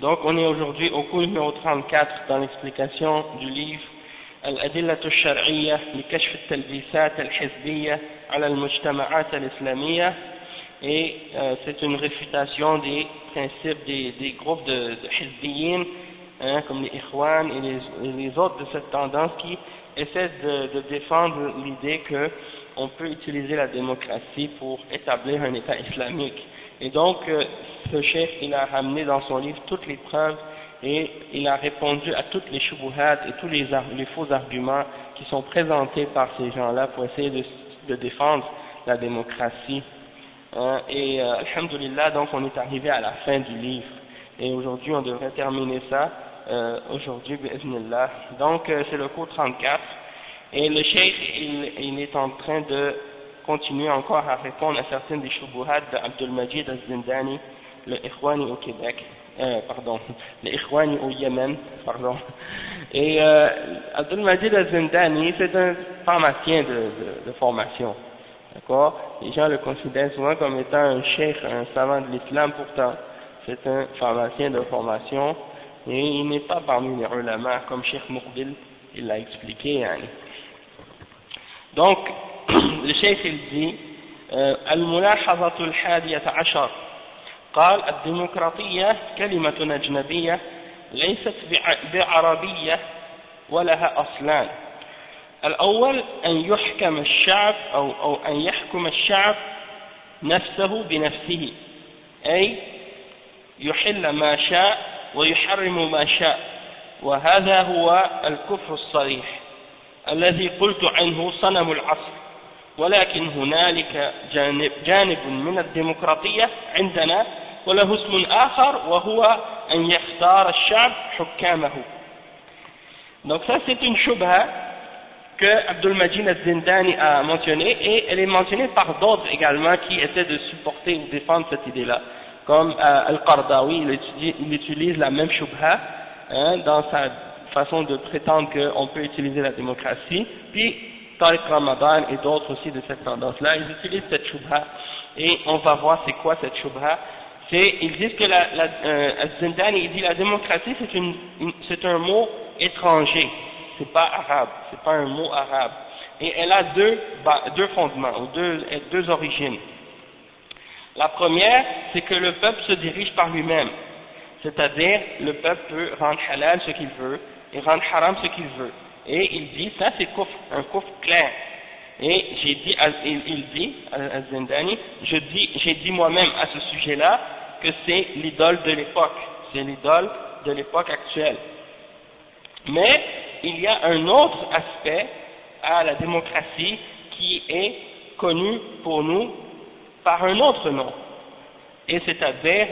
Donc on est aujourd'hui au cours numéro 34 dans l'explication du livre الأدلة الشرعية لكشف التلبيسات الحزبية على المجتمعات الإسلامية et euh, c'est une réfutation des principes des, des groupes de, de hizbiyin, hein, comme les Ikhwan et les, et les, autres de cette tendance qui essaient de, de défendre l'idée qu'on peut utiliser la démocratie pour établir un État islamique. Et donc, euh, ce chef, il a ramené dans son livre toutes les preuves et il a répondu à toutes les shubuhat et tous les, faux arguments qui sont présentés par ces gens-là pour essayer de, défendre la démocratie. Hein, et euh, alhamdulillah, donc on est arrivé à la fin du livre. Et aujourd'hui, on devrait terminer ça. Euh, aujourd'hui. Donc, euh, c'est le cours 34. Et le cheikh, il, il, est en train de continuer encore à répondre à certaines des shubuhat d'Abdul Majid al-Zindani, le Ikhwani au Québec. Euh, pardon, le Ikhwani au Yémen, pardon. Et euh, Abdul Majid al-Zindani, c'est un pharmacien de, de, de formation. D'accord? Les gens le considèrent souvent comme étant un cheikh, un savant de l'islam, pourtant c'est un pharmacien de formation et il n'est pas parmi les ulama comme Cheikh Moukbil, il l'a expliqué. Hein. Donc, cheikh il dit الملاحظة الحادية عشر. قال الديمقراطية كلمة أجنبية ليست بعربية ولها أصلان. الأول أن يحكم الشعب أو, أو أن يحكم الشعب نفسه بنفسه أي يحل ما شاء ويحرم ما شاء وهذا هو الكفر الصريح الذي قلت عنه صنم العصر. ولكن هنالك جانب, جانب من الديمقراطية عندنا وله اسم آخر وهو أن يختار الشعب حكامه Donc ça c'est une shubha que Abdul Majid al-Zindani a mentionné et elle est mentionnée par d'autres également qui essaient de supporter ou défendre cette idée-là. Comme euh, Al-Qardawi, il, il, utilise la même shubha hein, dans sa façon de prétendre qu'on peut utiliser la démocratie. Puis Tariq Ramadan et d'autres aussi de cette tendance-là, ils utilisent cette shubha et on va voir c'est quoi cette. C'est, ils disent que la, la euh, il dit la démocratie c'est un mot étranger c'est pas arabe, c'est pas un mot arabe. Et elle a deux, fondements, ou deux origines. La première, c'est que le peuple se dirige par lui-même. C'est-à-dire, le peuple peut rendre halal ce qu'il veut, et rendre haram ce qu'il veut. Et il dit, ça c'est un coffre clair. Et j'ai dit, il, dit, Al-Zindani, j'ai dit moi-même à ce sujet-là que c'est l'idole de l'époque. C'est l'idole de l'époque actuelle. Mais, il y a un autre aspect à la démocratie qui est connu pour nous par un autre nom, et c'est-à-dire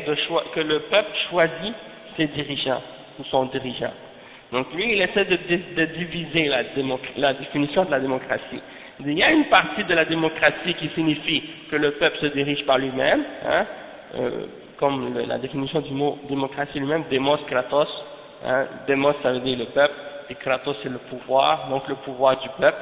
que le peuple choisit ses dirigeants ou son dirigeant. Donc lui, il essaie de, diviser la, définition de la démocratie. Il y a une partie de la démocratie qui signifie que le peuple se dirige par lui-même, hein, euh, comme la définition du mot démocratie lui-même, démos, kratos, hein, démos ça veut dire le peuple, et Kratos c'est le pouvoir, donc le pouvoir du peuple,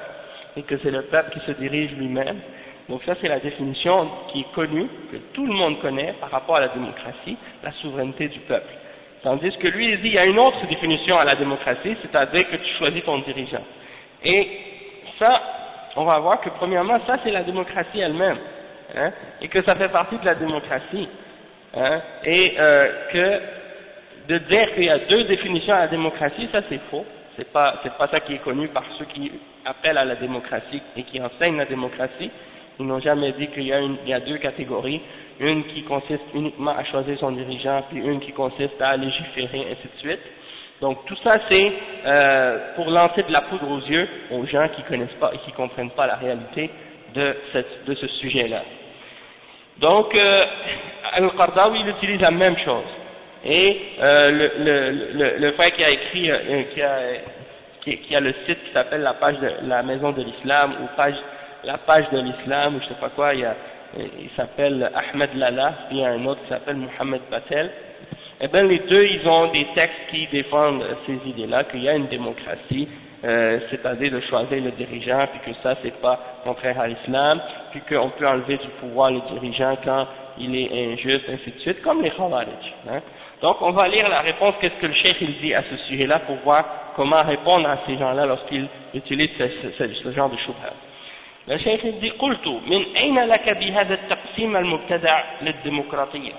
et que c'est le peuple qui se dirige lui-même. Donc ça c'est la définition qui est connue, que tout le monde connaît par rapport à la démocratie, la souveraineté du peuple. Tandis que lui il dit il y a une autre définition à la démocratie, c'est-à-dire que tu choisis ton dirigeant. Et ça, on va voir que premièrement ça c'est la démocratie elle-même, hein, et que ça fait partie de la démocratie, hein, et euh, que de dire qu'il y a deux définitions à la démocratie, ça c'est faux. C'est pas, c'est pas ça qui est connu par ceux qui appellent à la démocratie et qui enseignent la démocratie. Ils n'ont jamais dit qu'il y, a deux catégories, une qui consiste uniquement à choisir son dirigeant, puis une qui consiste à légiférer, ainsi de suite. Donc tout ça c'est euh, pour lancer de la poudre aux yeux aux gens qui connaissent pas et qui comprennent pas la réalité de, ce sujet-là. Donc euh, Al-Qardawi il utilise la même chose. Et euh, le, frère qui a écrit, euh, qui, a, qui, a le site qui s'appelle la page de la maison de l'islam ou page la page de l'islam ou je sais pas quoi, il, y a, il s'appelle Ahmed Lala, puis il y a un autre qui s'appelle Mohamed Patel. Eh bien les deux, ils ont des textes qui défendent ces idées-là, qu'il y a une démocratie, euh, c'est-à-dire de choisir le dirigeant, puis que ça c'est pas contraire à l'islam, puis qu'on peut enlever du pouvoir le dirigeant quand il est injuste, ainsi de suite, comme les Khawarij. Hein. Donc on va lire la réponse, qu'est-ce que le cheikh il dit à ce sujet-là pour voir comment répondre à ces gens-là lorsqu'ils utilisent ce, genre de shubha. Il dit قلت من أين لك بهذا التقسيم المبتدع للديمقراطية؟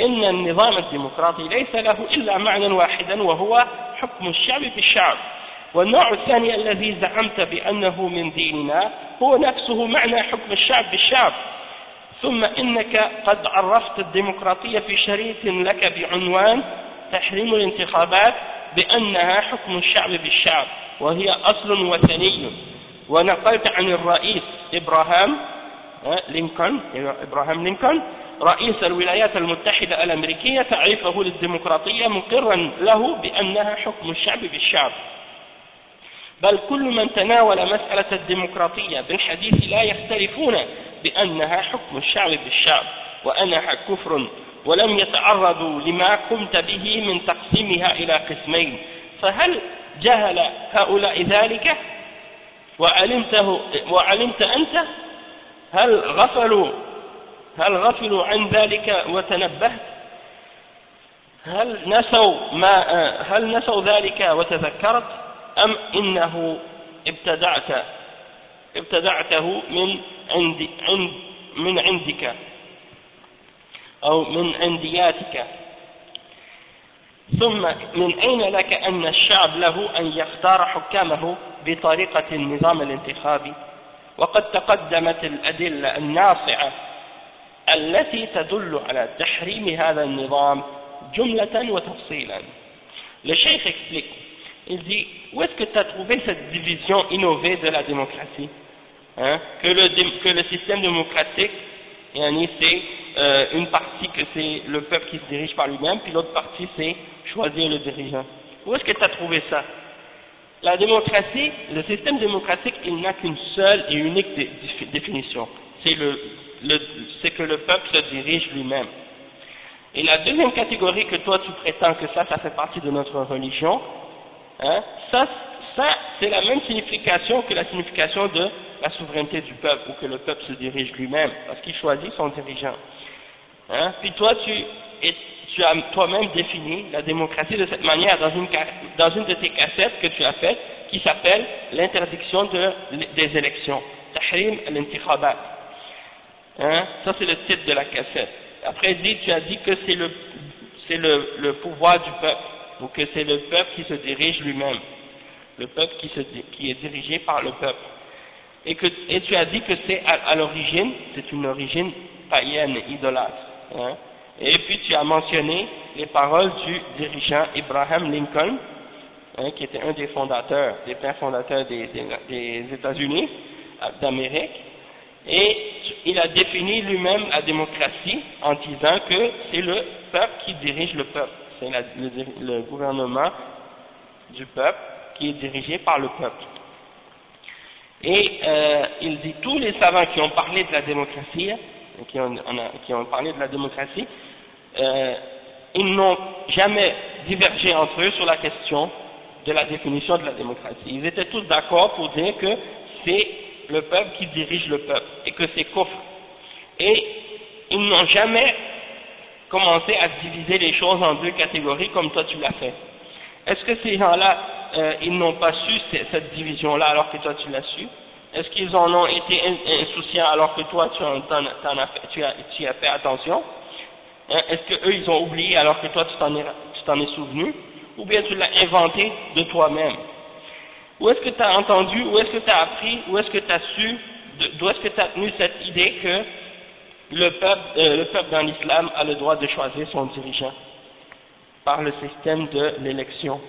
إن النظام الديمقراطي ليس له إلا معنى واحدا وهو حكم الشعب بالشعب والنوع الثاني الذي زعمت بأنه من ديننا هو نفسه معنى حكم الشعب بالشعب ثم إنك قد عرفت الديمقراطية في شريط لك بعنوان تحريم الانتخابات بأنها حكم الشعب بالشعب وهي أصل وثني. ونقلت عن الرئيس إبراهام لينكولن إبراهام لينكولن رئيس الولايات المتحدة الأمريكية تعريفه للديمقراطية مقرا له بأنها حكم الشعب بالشعب. بل كل من تناول مسألة الديمقراطية بالحديث لا يختلفون بأنها حكم الشعب بالشعب وأنها كفر ولم يتعرضوا لما قمت به من تقسيمها إلى قسمين. فهل جهل هؤلاء ذلك؟ وعلمته وعلمت أنت؟ هل غفلوا؟ هل غفلوا عن ذلك وتنبهت؟ هل نسوا ما هل نسوا ذلك وتذكرت؟ أم إنه ابتدعت ابتدعته من عند عند من عندك؟ أو من عندياتك. ثم من أين لك أن الشعب له أن يختار حكامه؟ بطريقة النظام الانتخابي وقد تقدمت الأدلة الناصعة التي تدل على تحريم هذا النظام جملة وتفصيلا الشيخ explique il dit où est-ce que tu as trouvé cette division innovée de la démocratie hein, que, le, que le système démocratique c'est euh, une partie que c'est le peuple qui se dirige par lui-même puis l'autre partie c'est choisir le dirigeant où est-ce que tu as trouvé ça La démocratie, le système démocratique, il n'a qu'une seule et unique définition. C'est que le peuple se dirige lui-même. Et la deuxième catégorie que toi tu prétends que ça, ça fait partie de notre religion, hein, ça, ça c'est la même signification que la signification de la souveraineté du peuple, ou que le peuple se dirige lui-même, parce qu'il choisit son dirigeant. Hein, puis toi tu, tu as toi-même défini la démocratie de cette manière dans une, de tes cassettes que tu as faites, qui s'appelle l'interdiction de, des élections, Tahrim al-intikhabat. Hein, ça c'est le titre de la cassette. Après tu as dit que c'est le, pouvoir du peuple, ou que c'est le peuple qui se dirige lui-même, le peuple qui, est dirigé par le peuple. Et, tu as dit que c'est à, l'origine, c'est une origine païenne, idolâtre. Hein? Et puis tu as mentionné les paroles du dirigeant Abraham Lincoln, hein, qui était un des fondateurs, des pères fondateurs des, États-Unis d'Amérique, et il a défini lui-même la démocratie en disant que c'est le peuple qui dirige le peuple, c'est le, le, gouvernement du peuple qui est dirigé par le peuple. Et euh, il dit tous les savants qui ont parlé de la démocratie, qui ont, parlé de la démocratie, euh, ils n'ont jamais divergé entre eux sur la question de la définition de la démocratie. Ils étaient tous d'accord pour dire que c'est le peuple qui dirige le peuple, et que c'est kufr. Et ils n'ont jamais commencé à diviser les choses en deux catégories comme toi tu l'as fait. Est-ce que ces gens-là, euh, ils n'ont pas su cette division-là alors que toi tu l'as su? Est-ce qu'ils en ont été insouciants alors que toi tu, as fait, tu as fait attention? Hein? Est-ce qu'eux ils ont oublié alors que toi tu t'en es, es souvenu? Ou bien tu l'as inventé de toi-même? Où est-ce que tu as entendu Où est-ce que tu as appris Où est-ce que tu as su D'où est-ce que tu as tenu cette idée que le peuple, euh, le peuple dans l'islam a le droit de choisir son dirigeant par le système de l'élection?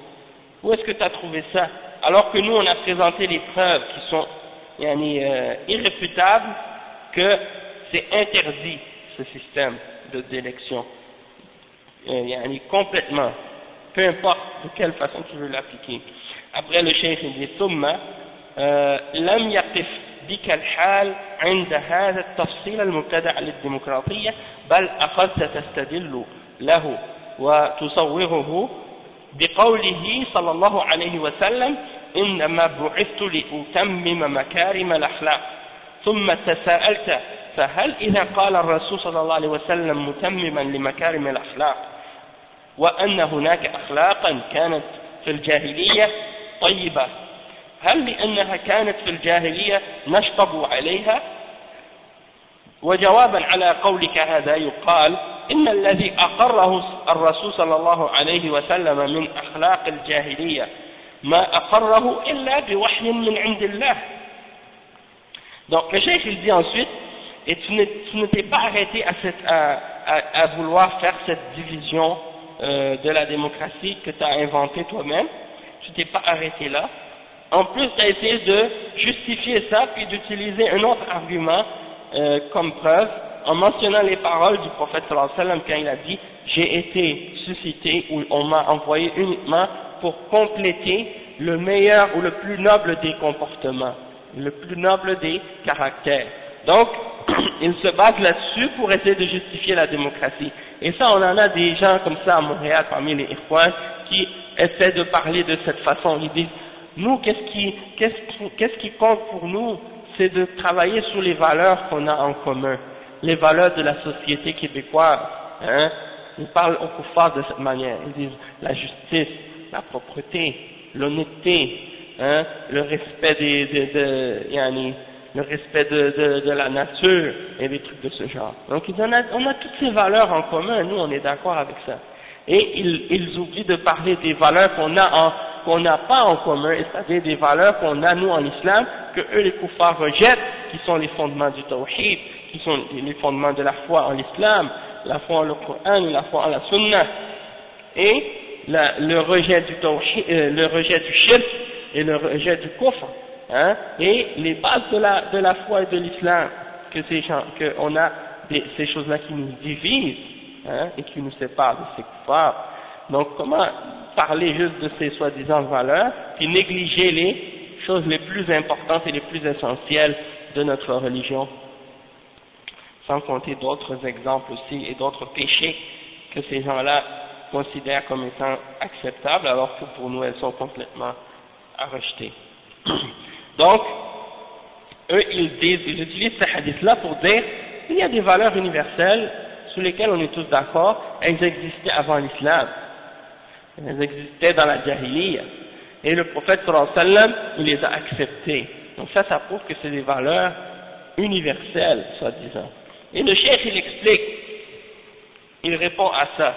Où est-ce que tu as trouvé ça? Alors que nous, on a présenté les preuves qui sont euh, irréfutables que c'est interdit, ce système d'élection. Euh, complètement. Peu importe de quelle façon tu veux l'appliquer. Après, le chef dit « Thumma, euh, lam yaqif بك الحال عند هذا التفصيل المبتدع للديمقراطية بل أخذت تستدل له وتصوره بقوله صلى الله عليه وسلم إنما بعثت لأتمم مكارم الأخلاق. ثم تساءلت فهل إذا قال الرسول صلى الله عليه وسلم متمما لمكارم الأخلاق وأن هناك أخلاقا كانت في الجاهلية؟ طيبة. هل لأنها كانت في الجاهلية نشطب عليها؟ وجوابا على قولك هذا يقال إن الذي أقره الرسول صلى الله عليه وسلم من أخلاق الجاهلية ما أقره إلا بوحي من عند الله Donc le chef il dit ensuite, et tu ne t'es pas arrêté à, cette, à, à, à, vouloir faire cette division euh, de la démocratie que tu as inventée toi-même, tu t'es pas arrêté là, en plus tu as essayé de justifier ça, puis d'utiliser un autre argument euh, comme preuve, en mentionnant les paroles du prophète sallallahu alayhi wa sallam quand il a dit « J'ai été suscité ou on m'a envoyé uniquement pour compléter le meilleur ou le plus noble des comportements, le plus noble des caractères. » Donc, il se base là-dessus pour essayer de justifier la démocratie. Et ça, on en a des gens comme ça à Montréal, parmi les Irfouans, qui essaient de parler de cette façon. Ils disent nous, qu'est-ce qui, compte pour nous C'est de travailler sur les valeurs qu'on a en commun, les valeurs de la société québécoise. Hein? Ils parlent au pouvoir de cette manière. Ils disent la justice, la propreté, l'honnêteté, hein, le respect des, de, de, yani, le respect de, de, la nature et des trucs de ce genre. Donc on, a, toutes ces valeurs en commun, nous on est d'accord avec ça. Et ils, ils oublient de parler des valeurs qu'on a qu'on n'a pas en commun, c'est-à-dire des valeurs qu'on a nous en islam, que eux les koufars rejettent, qui sont les fondements du tawhid, qui sont les fondements de la foi en l'islam, la foi en le Coran, la foi en la sunna, et le rejet du tawhid, euh, le rejet du shirk et le rejet du kufr, hein, et les bases de la, de la foi et de l'islam, que ces gens, que on a ces choses-là qui nous divisent, hein, et qui nous séparent de ces koufars. Donc comment parler juste de ces soi-disant valeurs, puis négliger les choses les plus importantes et les plus essentielles de notre religion, sans compter d'autres exemples aussi et d'autres péchés que ces gens-là considèrent comme étant acceptables, alors que pour nous elles sont complètement à rejeter. Donc, eux ils utilisent ce hadith-là pour dire qu'il y a des valeurs universelles sur lesquelles on est tous d'accord, elles existaient avant l'islam elles existaient dans la jahiliya. Et le prophète sallam, il les a acceptées. Donc ça, ça prouve que c'est des valeurs universelles, soi-disant. Et le cheikh, il explique, il répond à ça.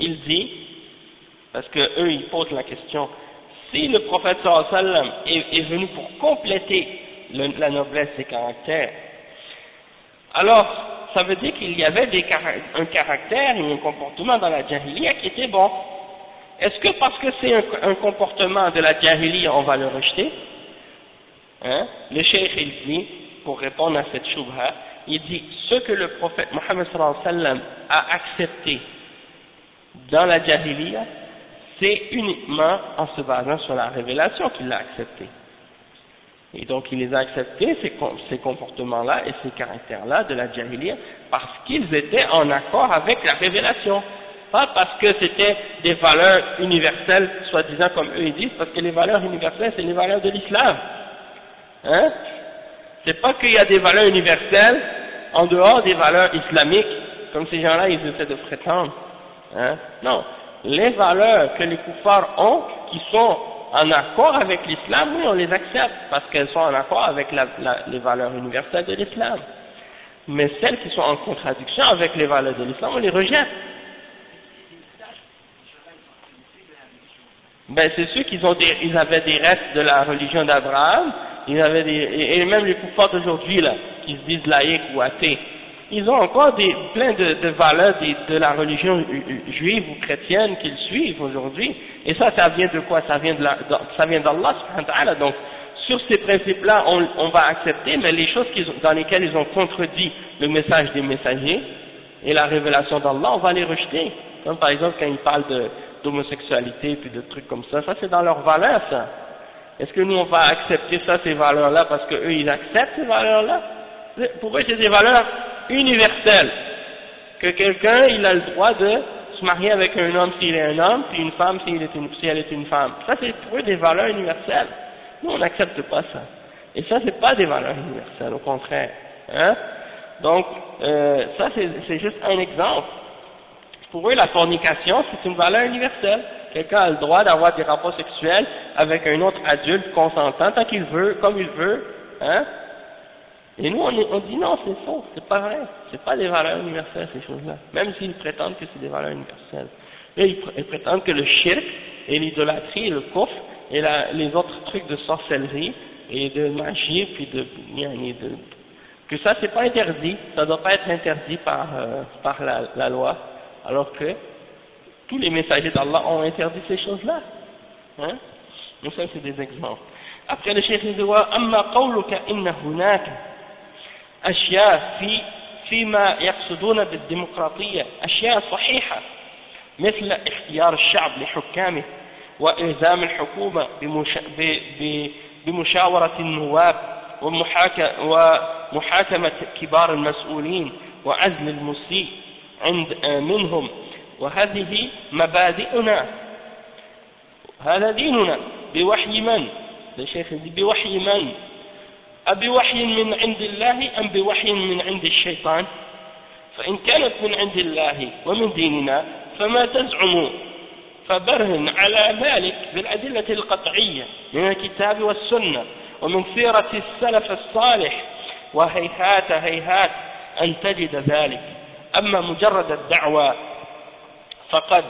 Il dit, parce que eux, ils posent la question, si le prophète sallam est, venu pour compléter la noblesse des caractères, alors ça veut dire qu'il y avait un caractère et un comportement dans la jahiliya qui était bon. Est-ce que parce que c'est un, comportement de la jahiliya, on va le rejeter? Hein? Le cheikh il dit, pour répondre à cette shubha, il dit, ce que le prophète Mohammed sallam a accepté dans la jahiliya, c'est uniquement en se basant sur la révélation qu'il l'a accepté. Et donc il les a acceptés, ces, comportements-là et ces caractères-là de la jahiliya, parce qu'ils étaient en accord avec la révélation. Pas parce que c'était des valeurs universelles, soi-disant comme eux ils disent, parce que les valeurs universelles, c'est les valeurs de l'islam. Hein? C'est pas qu'il y a des valeurs universelles en dehors des valeurs islamiques, comme ces gens-là ils essaient de prétendre. Hein? Non, les valeurs que les koufars ont, qui sont en accord avec l'islam, oui, on les accepte, parce qu'elles sont en accord avec les valeurs universelles de l'islam. Mais celles qui sont en contradiction avec les valeurs de l'islam, on les rejette. Ben, c'est ceux qui ont ils avaient des restes de la religion d'Abraham, ils avaient et même les koufars d'aujourd'hui, là, qui se disent laïcs ou athées, ils ont encore des, plein de, de valeurs de, de, la religion juive ou chrétienne qu'ils suivent aujourd'hui. Et ça, ça vient de quoi? Ça vient de la, ça vient d'Allah, donc sur ces principes-là, on, on, va accepter, mais les choses dans lesquelles ils ont contredit le message des messagers et la révélation d'Allah, on va les rejeter. Comme par exemple quand ils parlent d'homosexualité puis de trucs comme ça, ça c'est dans leurs valeurs ça. Est-ce que nous on va accepter ça, ces valeurs-là, parce qu'eux ils acceptent ces valeurs-là? Pour eux c'est des valeurs universelle, que quelqu'un il a le droit de se marier avec un homme s'il est un homme, puis une femme s'il est une, si elle est une femme. Ça c'est pour eux des valeurs universelles. Nous on n'accepte pas ça. Et ça c'est pas des valeurs universelles, au contraire. Hein? Donc euh, ça c'est juste un exemple. Pour eux la fornication c'est une valeur universelle. Quelqu'un a le droit d'avoir des rapports sexuels avec un autre adulte consentant tant qu'il veut, comme il veut, hein? Et nous, on, dit non, c'est faux, c'est pas vrai, c'est pas des valeurs universelles ces choses-là, même s'ils prétendent que c'est des valeurs universelles. Et ils, prétendent que le shirk et l'idolâtrie et le coffre et les autres trucs de sorcellerie et de magie puis de, que ça c'est pas interdit, ça doit pas être interdit par euh, par la, loi, alors que tous les messagers d'Allah ont interdit ces choses-là. Hein? Donc ça des exemples. Après le cheikh dit amma qawluka inna hunaka أشياء في فيما يقصدون بالديمقراطية أشياء صحيحة مثل اختيار الشعب لحكامه وإلزام الحكومة بمشاورة النواب ومحاكمة كبار المسؤولين وعزل المسيء عند منهم وهذه مبادئنا هذا ديننا بوحي من؟ بوحي من؟ أبوحي من عند الله أم بوحي من عند الشيطان؟ فإن كانت من عند الله ومن ديننا فما تزعم. فبرهن على ذلك بالأدلة القطعية من الكتاب والسنة ومن سيرة السلف الصالح. وهيهات هيهات أن تجد ذلك. أما مجرد الدعوة فقد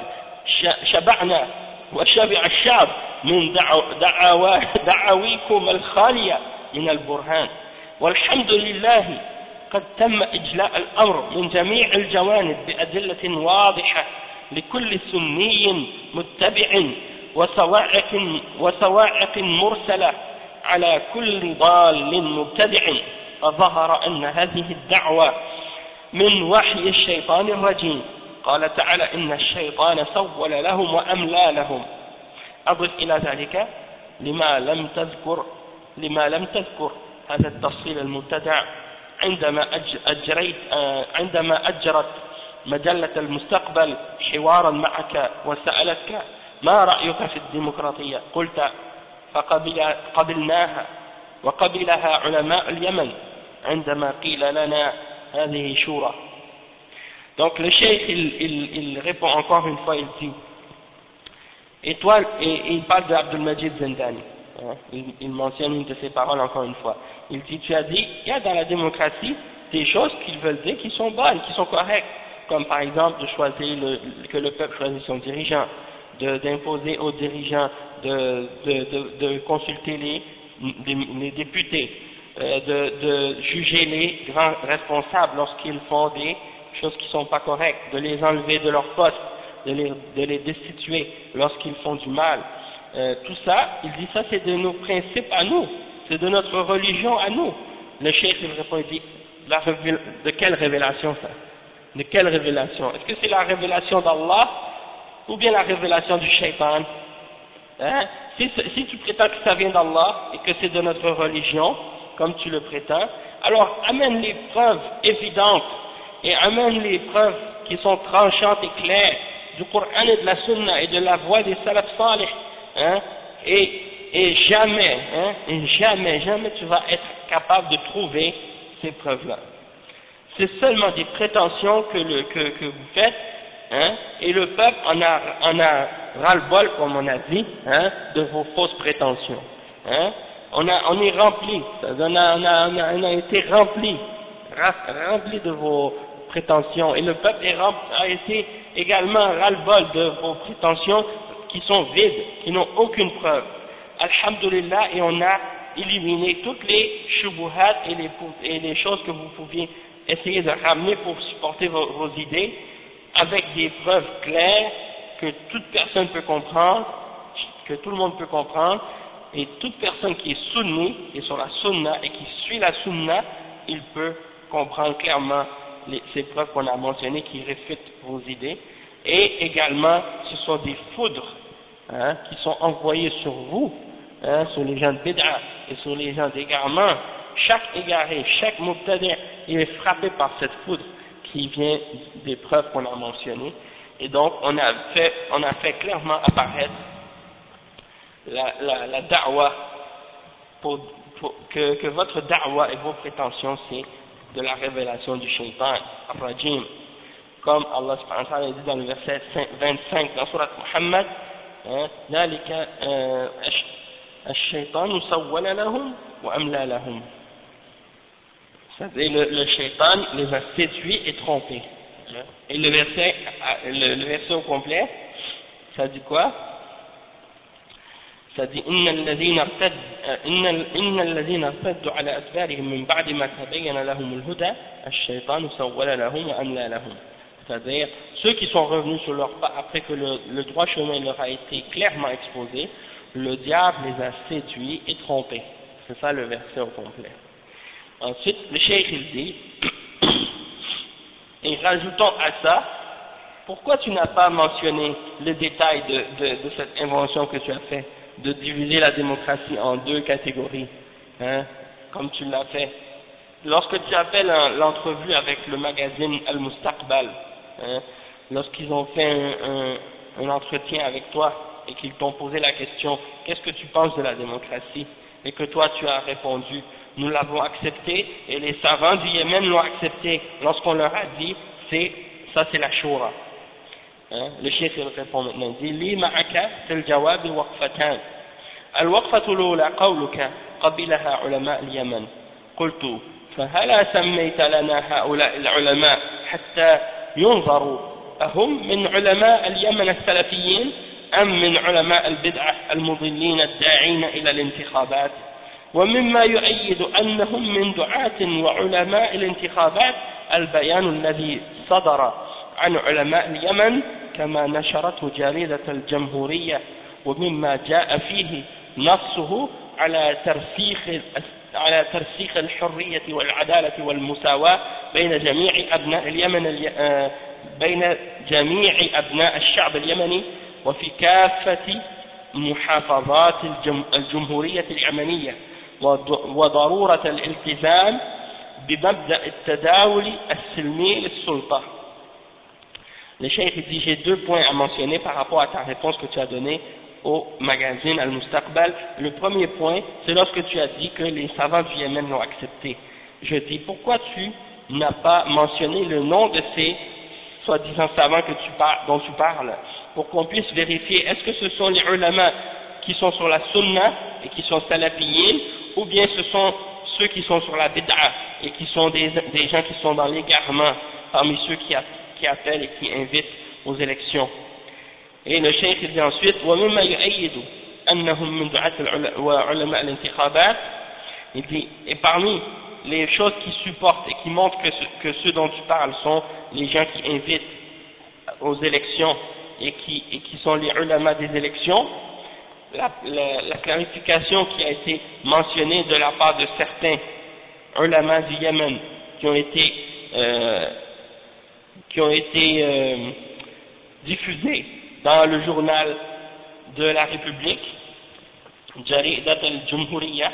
شبعنا وشبع الشعب من دعو دعويكم الخالية. من البرهان. والحمد لله قد تم إجلاء الأمر من جميع الجوانب بأدلة واضحة لكل سني متبع وصواعق, وصواعق مرسلة على كل ضال مبتدع. فظهر أن هذه الدعوة من وحي الشيطان الرجيم. قال تعالى إن الشيطان سول لهم وأملى لهم. أضف إلى ذلك لما لم تذكر لما لم تذكر هذا التفصيل المبتدع عندما أجريت آه، عندما أجرت مجلة المستقبل حوارا معك وسألتك ما رأيك في الديمقراطية قلت فقبلناها وقبلها علماء اليمن عندما قيل لنا هذه شورى Donc le cheikh, il, il, il répond encore une fois, il dit, et toi, et, il parle d'Abdul Majid Zendani. Hein, il, mentionne une de ses paroles encore une fois. Il dit, tu as dit, il y a dans la démocratie des choses qu'ils veulent dire qui sont bonnes, qui sont correctes, comme par exemple de choisir que le peuple choisisse son dirigeant, d'imposer aux dirigeants de, consulter les, députés, euh, de, juger les grands responsables lorsqu'ils font des choses qui ne sont pas correctes, de les enlever de leur poste, de les destituer lorsqu'ils font du mal, euh, tout ça, il dit ça c'est de nos principes à nous, c'est de notre religion à nous. Le cheikh il répond, il dit, de quelle révélation ça? De quelle révélation? Est-ce que c'est la révélation d'Allah ou bien la révélation du shaitan? Hein? Si, tu prétends que ça vient d'Allah et que c'est de notre religion, comme tu le prétends, alors amène les preuves évidentes et amène les preuves qui sont tranchantes et claires du Coran et de la Sunna et de la voix des salaf salih Hein, et jamais, hein, jamais, jamais tu vas être capable de trouver ces preuves-là. C'est seulement des prétentions que, vous faites, hein, et le peuple en a, en a ras-le-bol, comme on a dit, de vos fausses prétentions. On, a, est rempli, on a, été rempli, rempli de vos prétentions, et le peuple est a été également ras-le-bol de vos prétentions qui sont vides, qui n'ont aucune preuve. Alhamdulillah, et on a éliminé toutes les shubuhat et les, choses que vous pouviez essayer de ramener pour supporter vos, idées avec des preuves claires que toute personne peut comprendre, que tout le monde peut comprendre, et toute personne qui est sunni, qui est sur la sunna et qui suit la sunna, il peut comprendre clairement ces preuves qu'on a mentionnées qui réfutent vos idées. Et également, ce sont des foudres hein, qui sont envoyées sur vous, hein, sur les gens de bid'a et sur les gens d'égarement. Chaque égaré, chaque mubtadi, il est frappé par cette foudre qui vient des preuves qu'on a mentionnées. Et donc, on a fait, on a fait clairement apparaître la, la, da'wa, que, votre da'wa et vos prétentions, c'est de la révélation du shaitan, rajim. Comme Allah subhanahu wa ta'ala dit dans le verset 25 dans Surat Muhammad, ذلك الشيطان سول لهم وأملى لهم c'est-à-dire le, le shaitan les a séduits et trompés. Et le verset, le, le verset au complet, ça dit quoi dit إن الذين إن إن الذين ارتدوا على أدبارهم من بعد ما تبين لهم الهدى الشيطان سول لهم وأملى لهم. C'est-à-dire ceux qui sont revenus sur leur pas après que le, droit chemin leur a été clairement exposé, le diable les a séduits et trompés. C'est ça le verset au complet. Ensuite, le cheikh il dit, et rajoutons à ça, pourquoi tu n'as pas mentionné le détail de, cette invention que tu as fait, de diviser la démocratie en deux catégories, hein, comme tu l'as fait Lorsque tu fait l'entrevue avec le magazine Al-Mustaqbal, hein, lorsqu'ils ont fait un, un, un entretien avec toi et qu'ils t'ont posé la question, qu'est-ce que tu penses de la démocratie Et que toi tu as répondu, nous l'avons accepté et les savants du Yémen l'ont accepté lorsqu'on leur a dit c'est ça c'est la shura hein? le chef il répond maintenant dit li ma'aka fil jawab waqfatan الوقفة الأولى قولك قبلها علماء اليمن قلت فهلا سميت لنا هؤلاء العلماء حتى ينظروا أهم من علماء اليمن السلفيين أم من علماء البدعة المضلين الداعين إلى الانتخابات؟ ومما يؤيد أنهم من دعاة وعلماء الانتخابات البيان الذي صدر عن علماء اليمن كما نشرته جريدة الجمهورية ومما جاء فيه نصه على ترسيخ على ترسيخ الحرية والعدالة والمساواة بين جميع أبناء اليمن بين جميع أبناء الشعب اليمني وفي كافة محافظات الجمهورية اليمنية وضرورة الالتزام بمبدأ التداول السلمي للسلطة. Le cheikh dit j'ai deux points à mentionner par rapport à ta réponse que tu as donnée. Au magazine Al-Mustaqbal. Le premier point, c'est lorsque tu as dit que les savants du Yémen l'ont accepté. Je dis pourquoi tu n'as pas mentionné le nom de ces soi-disant savants dont tu parles? Pour qu'on puisse vérifier est-ce que ce sont les ulama qui sont sur la sunna et qui sont salafiyin ou bien ce sont ceux qui sont sur la bid'a et qui sont des, gens qui sont dans l'égarement parmi ceux qui, appellent et qui invitent aux élections? Et le cheikh dit ensuite ومما يؤيد أنهم من دعاة وعلماء الانتخابات il dit et parmi les choses qui supportent et qui montrent que, ce, que ceux dont tu parles sont les gens qui invitent aux élections et qui, et qui sont les ulama des élections la, la, la, clarification qui a été mentionnée de la part de certains ulama du Yémen qui ont été, euh, qui ont été euh, diffusés dans le journal de la République, Jaridat al-Jumhuriyya,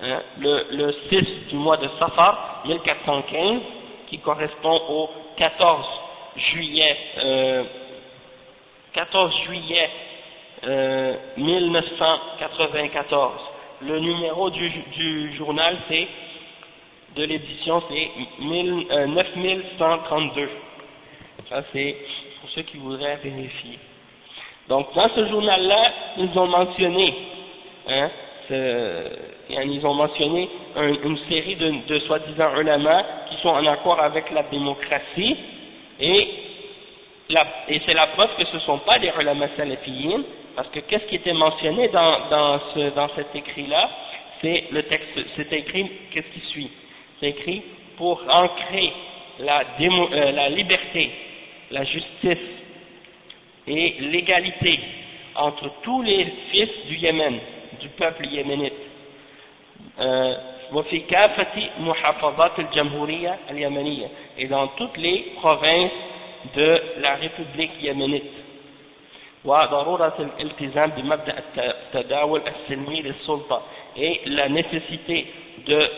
hein, le, le 6 du mois de Safar 1415, qui correspond au 14 juillet, euh, 14 juillet euh, 1994. Le numéro du, du journal, c'est de l'édition, c'est 9132. Ça, c'est pour ceux qui voudraient vérifier. Donc, dans ce journal-là, ils ont mentionné, hein, ils ont mentionné une série de, soi-disant ulama qui sont en accord avec la démocratie et, c'est la preuve que ce ne sont pas des ulama salafiyin parce que qu'est-ce qui était mentionné dans, dans, ce, dans cet écrit-là? C'est le texte, c'est écrit, qu'est-ce qui suit? C'est écrit pour ancrer la, euh, la liberté, la justice et l'égalité entre tous les fils du Yémen, du peuple yéménite. Euh, et dans toutes les provinces de la République yéménite et la nécessité de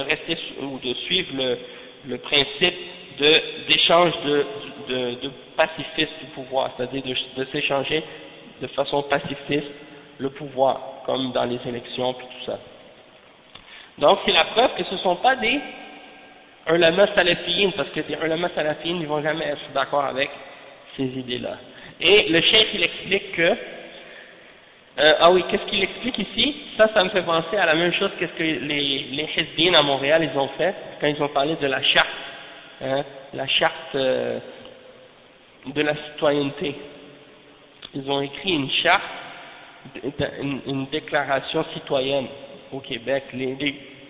rester ou de suivre le principe d'échange de, de, du pouvoir, c'est-à-dire de, s'échanger de façon pacifiste le pouvoir, comme dans les élections et tout ça. Donc c'est la preuve que ce ne sont pas des ulama salafiyines, parce que des ulama salafiyines ne vont jamais être d'accord avec ces idées-là. Et le chef il explique que, euh, ah oui, qu'est-ce qu'il explique ici? Ça, ça me fait penser à la même chose que ce que les, les à Montréal ils ont fait quand ils ont parlé de la charte, hein, la charte euh, de la citoyenneté. Ils ont écrit une charte, une, déclaration citoyenne au Québec. Les,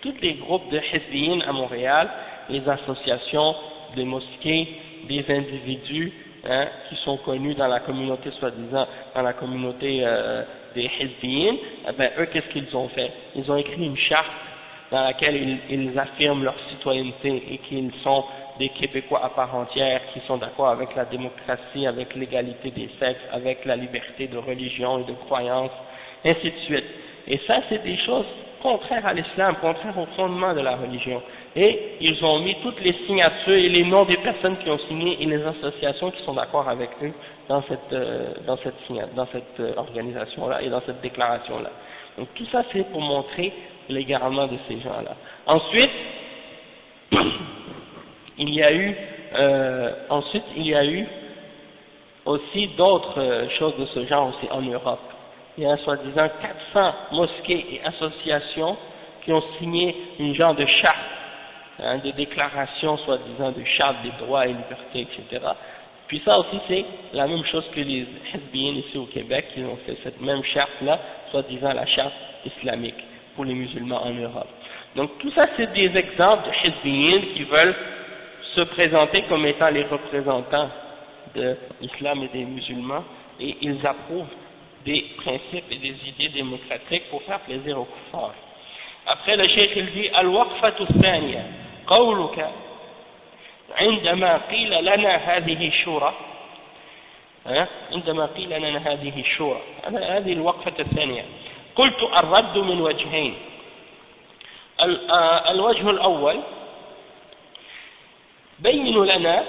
tous les groupes de Hezbollah à Montréal, les associations, des mosquées, des individus, hein, qui sont connus dans la communauté, soi-disant, dans la communauté euh, des Hezbollah, eh ben, eux, qu'est-ce qu'ils ont fait? Ils ont écrit une charte dans laquelle ils, ils affirment leur citoyenneté et qu'ils sont des Québécois à part entière, qui sont d'accord avec la démocratie, avec l'égalité des sexes, avec la liberté de religion et de croyance, ainsi de suite. Et ça, c'est des choses contraires à l'islam, contraires au fondement de la religion et ils ont mis toutes les signatures et les noms des personnes qui ont signé et les associations qui sont d'accord avec eux dans cette, euh, dans cette, euh, organisation-là et dans cette déclaration-là. Donc tout ça c'est pour montrer l'égarement de ces gens-là. Ensuite, il y a eu, euh, ensuite il y a eu aussi d'autres choses de ce genre aussi en Europe. Il y a soi-disant 400 mosquées et associations qui ont signé une genre de charte hein, de déclarations soi-disant de charte des droits et libertés, etc. Puis ça aussi c'est la même chose que les Hezbollah ici au Québec, qui ont fait cette même charte-là, soi-disant la charte islamique pour les musulmans en Europe. Donc tout ça c'est des exemples de Hezbollah qui veulent se présenter comme étant les représentants de l'islam et des musulmans et ils approuvent des principes et des idées démocratiques pour faire plaisir aux kuffars. Après le cheikh il dit al-waqfatu thaniya قولك عندما قيل لنا هذه الشورى عندما قيل لنا هذه الشورى هذه الوقفة الثانية قلت الرد من وجهين آه، الوجه الأول بينوا لنا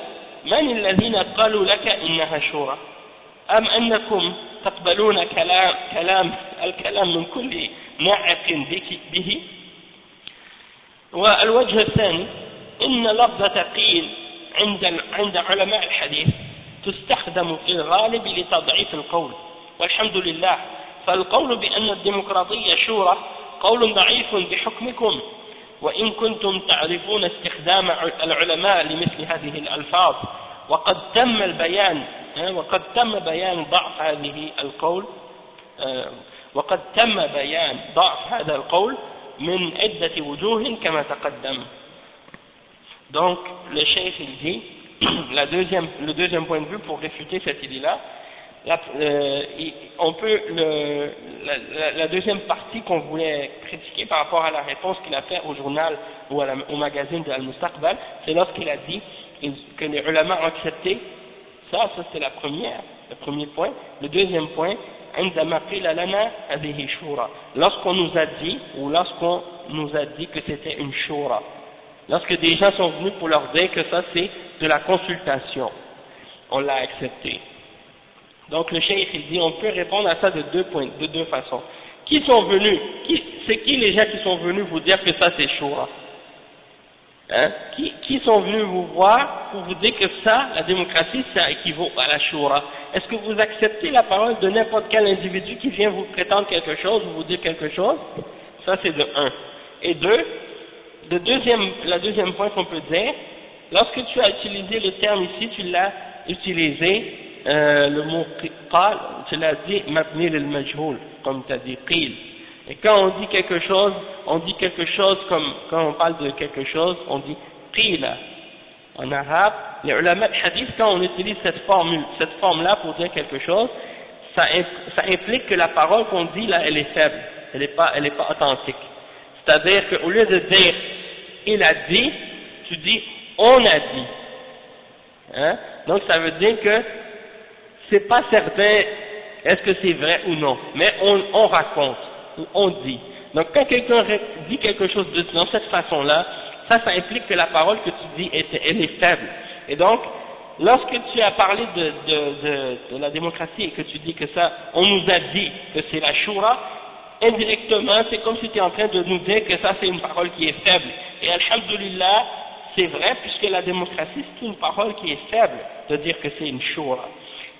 من الذين قالوا لك إنها شورى. أم أنكم تقبلون كلام, كلام الكلام من كل ناعق به؟ والوجه الثاني إن لفظة قيل عند عند علماء الحديث تستخدم في الغالب لتضعيف القول. والحمد لله. فالقول بأن الديمقراطية شورى قول ضعيف بحكمكم. وإن كنتم تعرفون استخدام العلماء لمثل هذه الألفاظ وقد تم البيان وقد تم بيان ضعف هذه القول وقد تم بيان ضعف هذا القول من عدة وجوه كما تقدم. Donc le chef il dit la deuxième, le deuxième point de vue pour réfuter cette idée-là euh, on peut la, la, deuxième partie qu'on voulait critiquer par rapport à la réponse qu'il a fait au journal ou la, au magazine de Al-Mustaqbal c'est lorsqu'il a dit que les ulama ont accepté ça, ça c'est la première le premier point. Le deuxième point lorsqu'on nous a dit ou lorsqu'on nous a dit que c'était une shura lorsque des gens sont venus pour leur dire que ça c'est de la consultation on l'a accepté Donc le cheikh il dit on peut répondre à ça de deux points, de deux façons. Qui sont venus C'est qui les gens qui sont venus vous dire que ça c'est Shura hein? Qui, qui sont venus vous voir pour vous dire que ça, la démocratie, ça équivaut à la Shura Est-ce que vous acceptez la parole de n'importe quel individu qui vient vous prétendre quelque chose ou vous dire quelque chose? Ça c'est de un. Et deux, le deuxième, la deuxième point qu'on peut dire, lorsque tu as utilisé le terme ici, tu l'as utilisé euh, le mot qal, l'as dit mabni al majhoul, comme tu as dit qil. Et quand on dit quelque chose, on dit quelque chose comme, quand on parle de quelque chose, on dit qila. En arabe, les ulama de hadith, quand on utilise cette formule, cette forme-là pour dire quelque chose, ça, ça implique que la parole qu'on dit là, elle est faible, elle n'est pas, elle est pas authentique. C'est-à-dire qu'au lieu de dire il a dit, tu dis on a dit. Hein? Donc ça veut dire que c'est pas certain est-ce que c'est vrai ou non, mais on, on raconte, ou on dit. Donc quand quelqu'un dit quelque chose de cette façon-là, ça, ça implique que la parole que tu dis, est, elle est faible. Et donc, lorsque tu as parlé de, de, la démocratie et que tu dis que ça, on nous a dit que c'est la shura, indirectement, c'est comme si tu es en train de nous dire que ça c'est une parole qui est faible. Et alhamdulillah, c'est vrai puisque la démocratie c'est une parole qui est faible de dire que c'est une shura.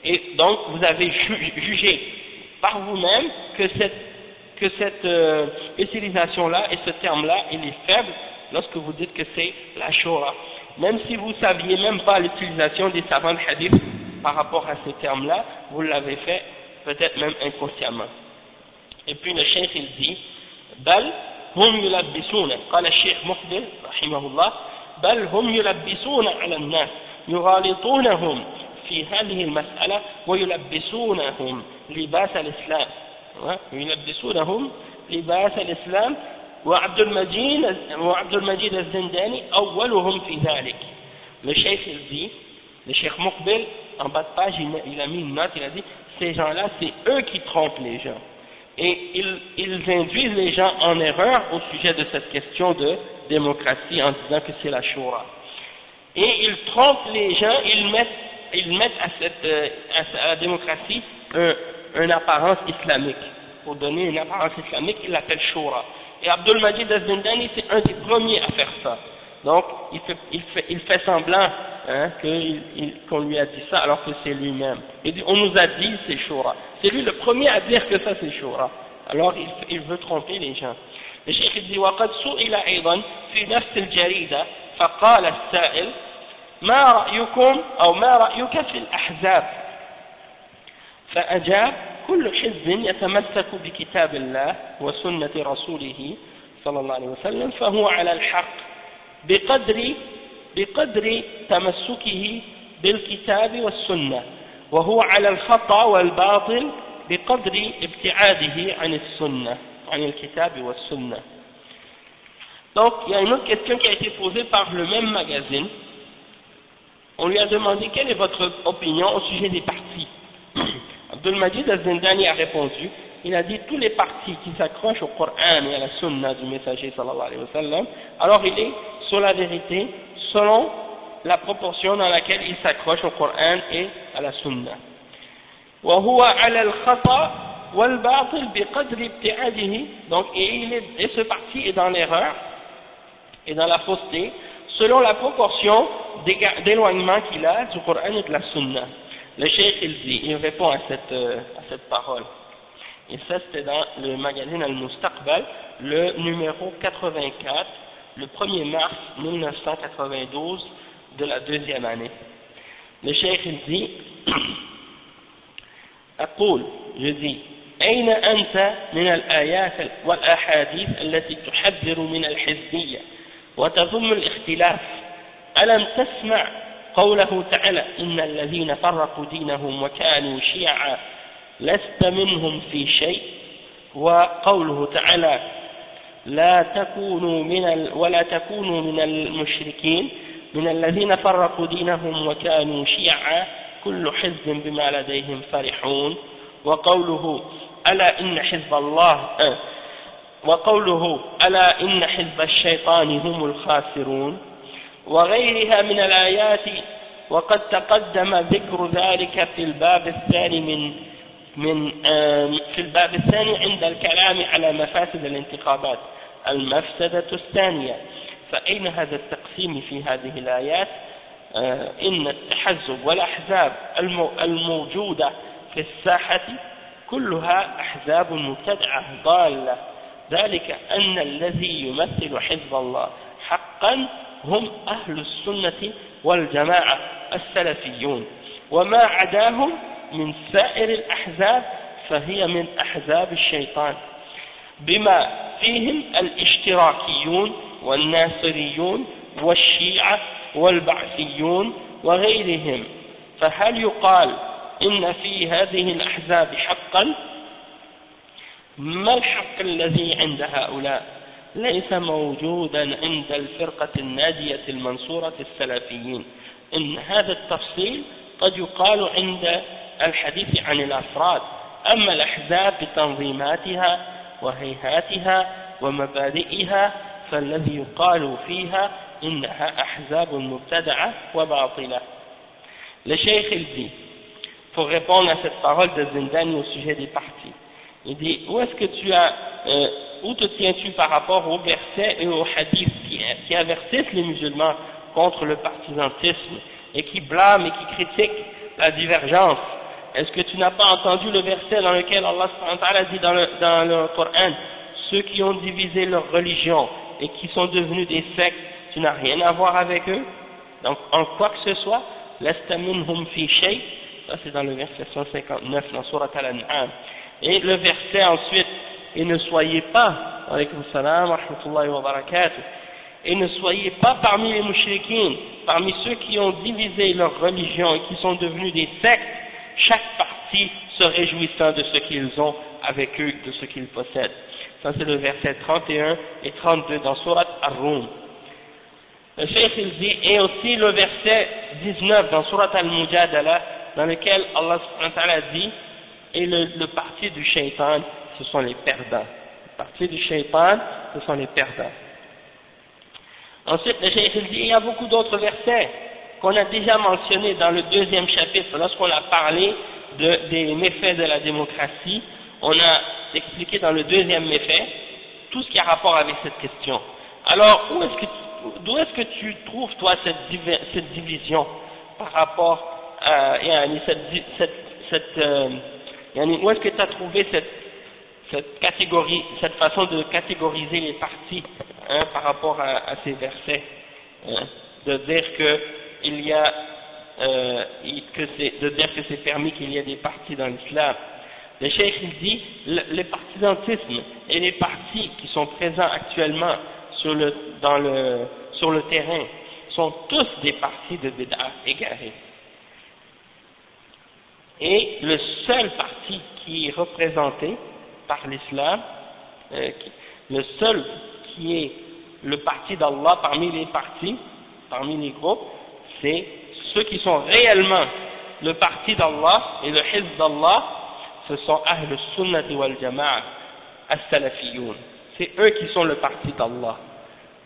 Et donc vous avez jugé par vous-même que cette, que cette euh, utilisation-là et ce terme-là, il est faible lorsque vous dites que c'est la shura. Même si vous ne saviez même pas l'utilisation des savants de hadith par rapport à ces termes-là, vous l'avez fait peut-être même inconsciemment. Et puis le cheikh il dit, بل هم يلبسون قال الشيخ مقبل رحمه الله بل هم يلبسون على الناس يغالطونهم في هذه المسألة ويلبسونهم لباس الإسلام يلبسونهم لباس الإسلام وعبد المجيد وعبد المجيد الزنداني أولهم في ذلك le cheikh il dit le cheikh Mokbel en bas de page il, il a mis une note il a dit ces gens là c'est eux qui trompent les gens et ils, ils, induisent les gens en erreur au sujet de cette question de démocratie en disant que c'est la Shura. Et ils trompent les gens, ils mettent, ils mettent à, cette, euh, à la démocratie un, une apparence islamique. Pour donner une apparence islamique, ils l'appellent Shura. Et Abdul Majid Az-Zindani, c'est un des premiers à faire ça. Donc, il fait, il fait, il fait semblant hein, qu'on lui a dit ça alors que c'est lui-même. Il dit, on nous a dit c'est Shura. C'est lui le premier à dire que ça c'est Shura. Alors, il, il veut tromper les gens. Le cheikh dit, وقد سئل أيضا في نفس الجريدة فقال السائل ما رأيكم أو ما رأيك في الأحزاب فأجاب كل حزب يتمسك بكتاب الله وسنة رسوله صلى الله عليه وسلم فهو على الحق بقدر بقدر تمسكه بالكتاب والسنة وهو على الخطأ والباطل بقدر ابتعاده عن السنة عن الكتاب والسنة Donc, il y a une autre question qui a été posée par le même magazine. On lui a demandé quelle est votre opinion au sujet des partis. Abdul Majid al-Zindani a répondu, il a dit tous les partis qui s'accrochent au Coran et à la Sunna du messager sallallahu alayhi wa sallam, alors il est sur la vérité selon la proportion dans laquelle il s'accroche au Coran et à la Sunna. وهو على الخطأ والباطل بقدر ابتعاده donc et, il est, et ce parti est dans l'erreur et dans la fausseté selon la proportion d'éloignement qu'il a du Coran et de la Sunna le cheikh il dit il répond à cette, euh, à cette parole et ça c'était dans le magazine Al-Mustaqbal le numéro 84 le 1er mars 1992 de la deuxième année. Le cheikh il dit أقول je أين أنت من الآيات والأحاديث التي تحذر من الحزبية وتضم الاختلاف. ألم تسمع قوله تعالى إن الذين فرقوا دينهم وكانوا شيعا لست منهم في شيء؟ وقوله تعالى لا تكونوا من ولا تكونوا من المشركين من الذين فرقوا دينهم وكانوا شيعا كل حزب بما لديهم فرحون. وقوله ألا إن حزب الله وقوله ألا إن حزب الشيطان هم الخاسرون وغيرها من الآيات وقد تقدم ذكر ذلك في الباب الثاني من من في الباب الثاني عند الكلام على مفاسد الانتخابات. المفسدة الثانية فأين هذا التقسيم في هذه الآيات؟ آه، إن التحزب والأحزاب الموجودة في الساحة كلها أحزاب مبتدعة ضالة. ذلك أن الذي يمثل حزب الله حقا هم أهل السنة والجماعة السلفيون. وما عداهم من سائر الأحزاب فهي من أحزاب الشيطان. بما فيهم الاشتراكيون والناصريون والشيعة والبعثيون وغيرهم. فهل يقال إن في هذه الأحزاب حقا؟ ما الحق الذي عند هؤلاء؟ ليس موجودا عند الفرقة الناجية المنصورة السلفيين. إن هذا التفصيل قد يقال عند الحديث عن الأفراد. أما الأحزاب بتنظيماتها وهيهاتها ومبادئها فالذي يقال فيها إنها أحزاب مبتدعة وباطلة. il dit, pour répondre à cette parole de Zindani au sujet des partis, il dit, où est-ce que tu as, euh, où te tiens-tu par rapport au verset et au hadith qui, qui avertissent les musulmans contre le partisantisme et qui blâment et qui critiquent la divergence? Est-ce que tu n'as pas entendu le verset dans lequel Allah dit dans le, dans le Coran, ceux qui ont divisé leur religion et qui sont devenus des sectes, tu n'as rien à voir avec eux? Donc, en quoi que ce soit, minhum fi shay, ça c'est dans le verset 159 dans Surat Al-An'am. Et le verset ensuite, et ne soyez pas, alaykum salam wa rahmatullahi wa barakatuh, et ne soyez pas parmi les mouchriquins, parmi ceux qui ont divisé leur religion et qui sont devenus des sectes, chaque partie se réjouissant de ce qu'ils ont avec eux, de ce qu'ils possèdent. Ça c'est le verset 31 et 32 dans Surat Ar-Rum. Le Cheikh il dit, et aussi le verset 19 dans Surat Al-Mujadala, dans lequel Allah dit, et le, parti du shaitan, ce sont les perdants. Le parti du shaitan, ce sont les perdants. Ensuite, le dit, il y a beaucoup d'autres versets qu'on a déjà mentionnés dans le deuxième chapitre, lorsqu'on a parlé de, des méfaits de la démocratie, on a expliqué dans le deuxième méfait tout ce qui a rapport avec cette question. Alors, où est-ce que, d'où est-ce que tu trouves, toi, cette, cette division par rapport à cette, cette, cette euh, où est-ce que tu as trouvé cette, catégorie, cette façon de catégoriser les partis hein, par rapport à, ces versets, hein, de dire que il y a, euh, que de dire que c'est permis qu'il y ait des partis dans l'islam, le cheikh il dit, les partisanismes et les partis qui sont présents actuellement le, le, sur le terrain sont tous des partis de Bid'a égarés. Et le seul parti qui est représenté par l'islam, euh, le seul qui est le parti d'Allah parmi les partis, parmi les groupes, c'est ceux qui sont réellement le parti d'Allah et le hizb d'Allah ce sont Ahl Sunnah wal Jama'a, As-Salafiyoun. C'est eux qui sont le parti d'Allah.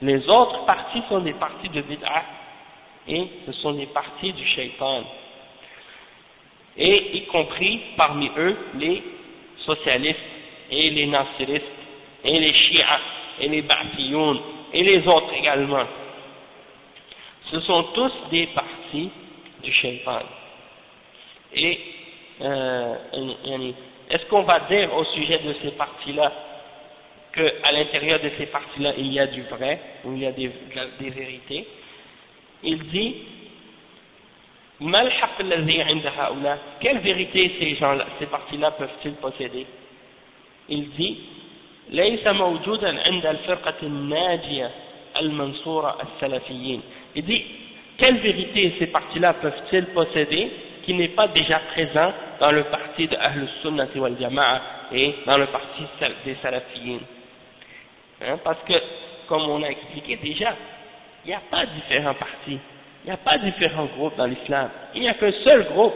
Les autres partis sont des partis de bid'a et ce sont des partis du shaitan. Et y compris parmi eux les socialistes et les nasiristes et les chiites et les ba'thiyoun et les autres également. Ce sont tous des partis du shaitan. Et euh, est-ce qu'on va dire au sujet de ces parties-là qu'à l'intérieur de ces parties-là il y a du vrai, ou il y a des vérités? Il dit quelle vérité ces gens-là, ces partis-là peuvent-ils posséder? Il dit Il dit quelle vérité ces partis-là peuvent-ils posséder qui n'est pas déjà présent dans le parti de Ahlus Sunnah wal et dans le parti des Salafiyin. Hein, parce que, comme on a expliqué déjà, il n'y a pas différents partis il n'y a pas différents groupes dans l'islam, il n'y a qu'un seul groupe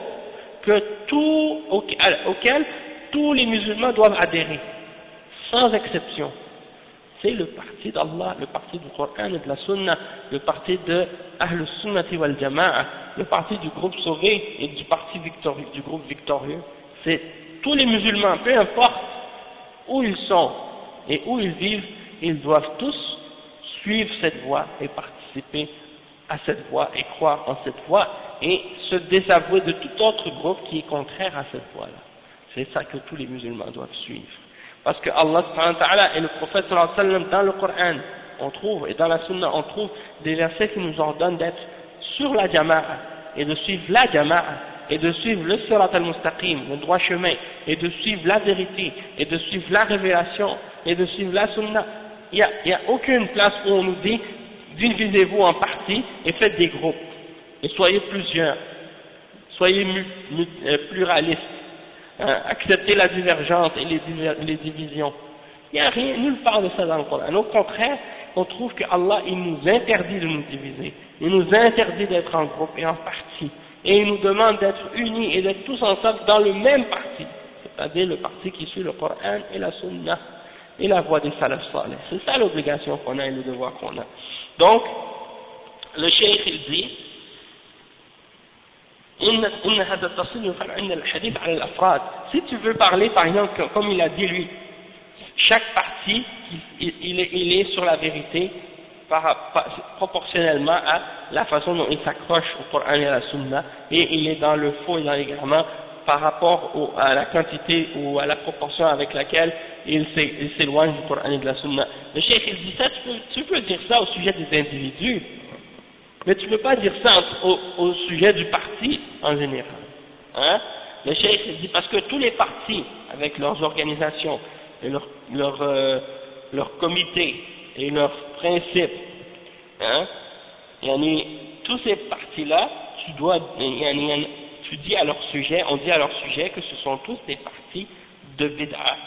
auquel tous les musulmans doivent adhérer, sans exception. c'est le parti d'Allah, le parti du Coran et de la Sunna, le parti de Ahl Sunnati wal Jama'a, le parti du groupe sauvé et du parti du groupe victorieux. C'est tous les musulmans, peu importe où ils sont et où ils vivent, ils doivent tous suivre cette voie et participer à cette voie et croire en cette voie et se désavouer de tout autre groupe qui est contraire à cette voie-là. C'est ça que tous les musulmans doivent suivre. Parce que Allah et le prophète dans le Coran, on trouve, et dans la Sunna, on trouve des versets qui nous ordonnent d'être sur la jama'a, et de suivre la jama'a, et de suivre le surat al-mustaqim, le droit chemin, et de suivre la vérité, et de suivre la révélation, et de suivre la Sunna. Il n'y a, a aucune place où on nous dit, divisez-vous en parties et faites des groupes, et soyez plusieurs, soyez euh, pluralistes Hein, accepter la divergence et les, divisions. Il n'y a rien, nulle part de ça dans le Coran. Au contraire, on trouve que Allah, il nous interdit de nous diviser. Il nous interdit d'être en groupe et en parti. Et il nous demande d'être unis et d'être tous ensemble dans le même parti. C'est-à-dire le parti qui suit le Coran et la Sunna et la voie des salaf salih. C'est ça l'obligation qu'on a et le devoir qu'on a. Donc, le cheikh il dit, si tu veux parler par exemple comme il a dit lui chaque partie il, est, sur la vérité proportionnellement à la façon dont il s'accroche au Coran et à la Sunna et il est dans le faux et dans l'égarement par rapport à la quantité ou à la proportion avec laquelle il s'éloigne du Coran et de la Sunna. Le cheikh il dit ça, tu peux dire ça au sujet des individus, mais tu ne peux pas dire ça au, sujet du parti en général. Hein? Le cheikh dit parce que tous les partis, avec leurs organisations, et leurs leur, euh, comités et leurs principes, hein, tous ces partis-là, tu dois, tu dis à leur sujet, on dit à leur sujet que ce sont tous des partis de bid'a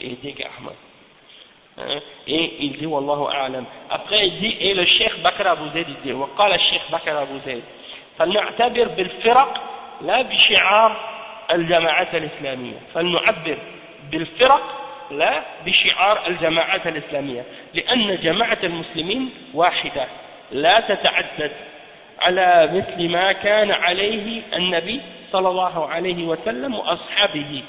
et d'égarement. Hein? et il dit Wallahu a'lam après il dit et le cheikh Bakr Abu Zayd il dit وقال الشيخ بكر أبو زيد فلنعتبر بالفرق لا بشعار الجماعات الإسلامية فلنعبر بالفرق لا بشعار الجماعات الإسلامية لأن جماعة المسلمين واحدة لا تتعدد على مثل ما كان عليه النبي صلى الله عليه وسلم وأصحابه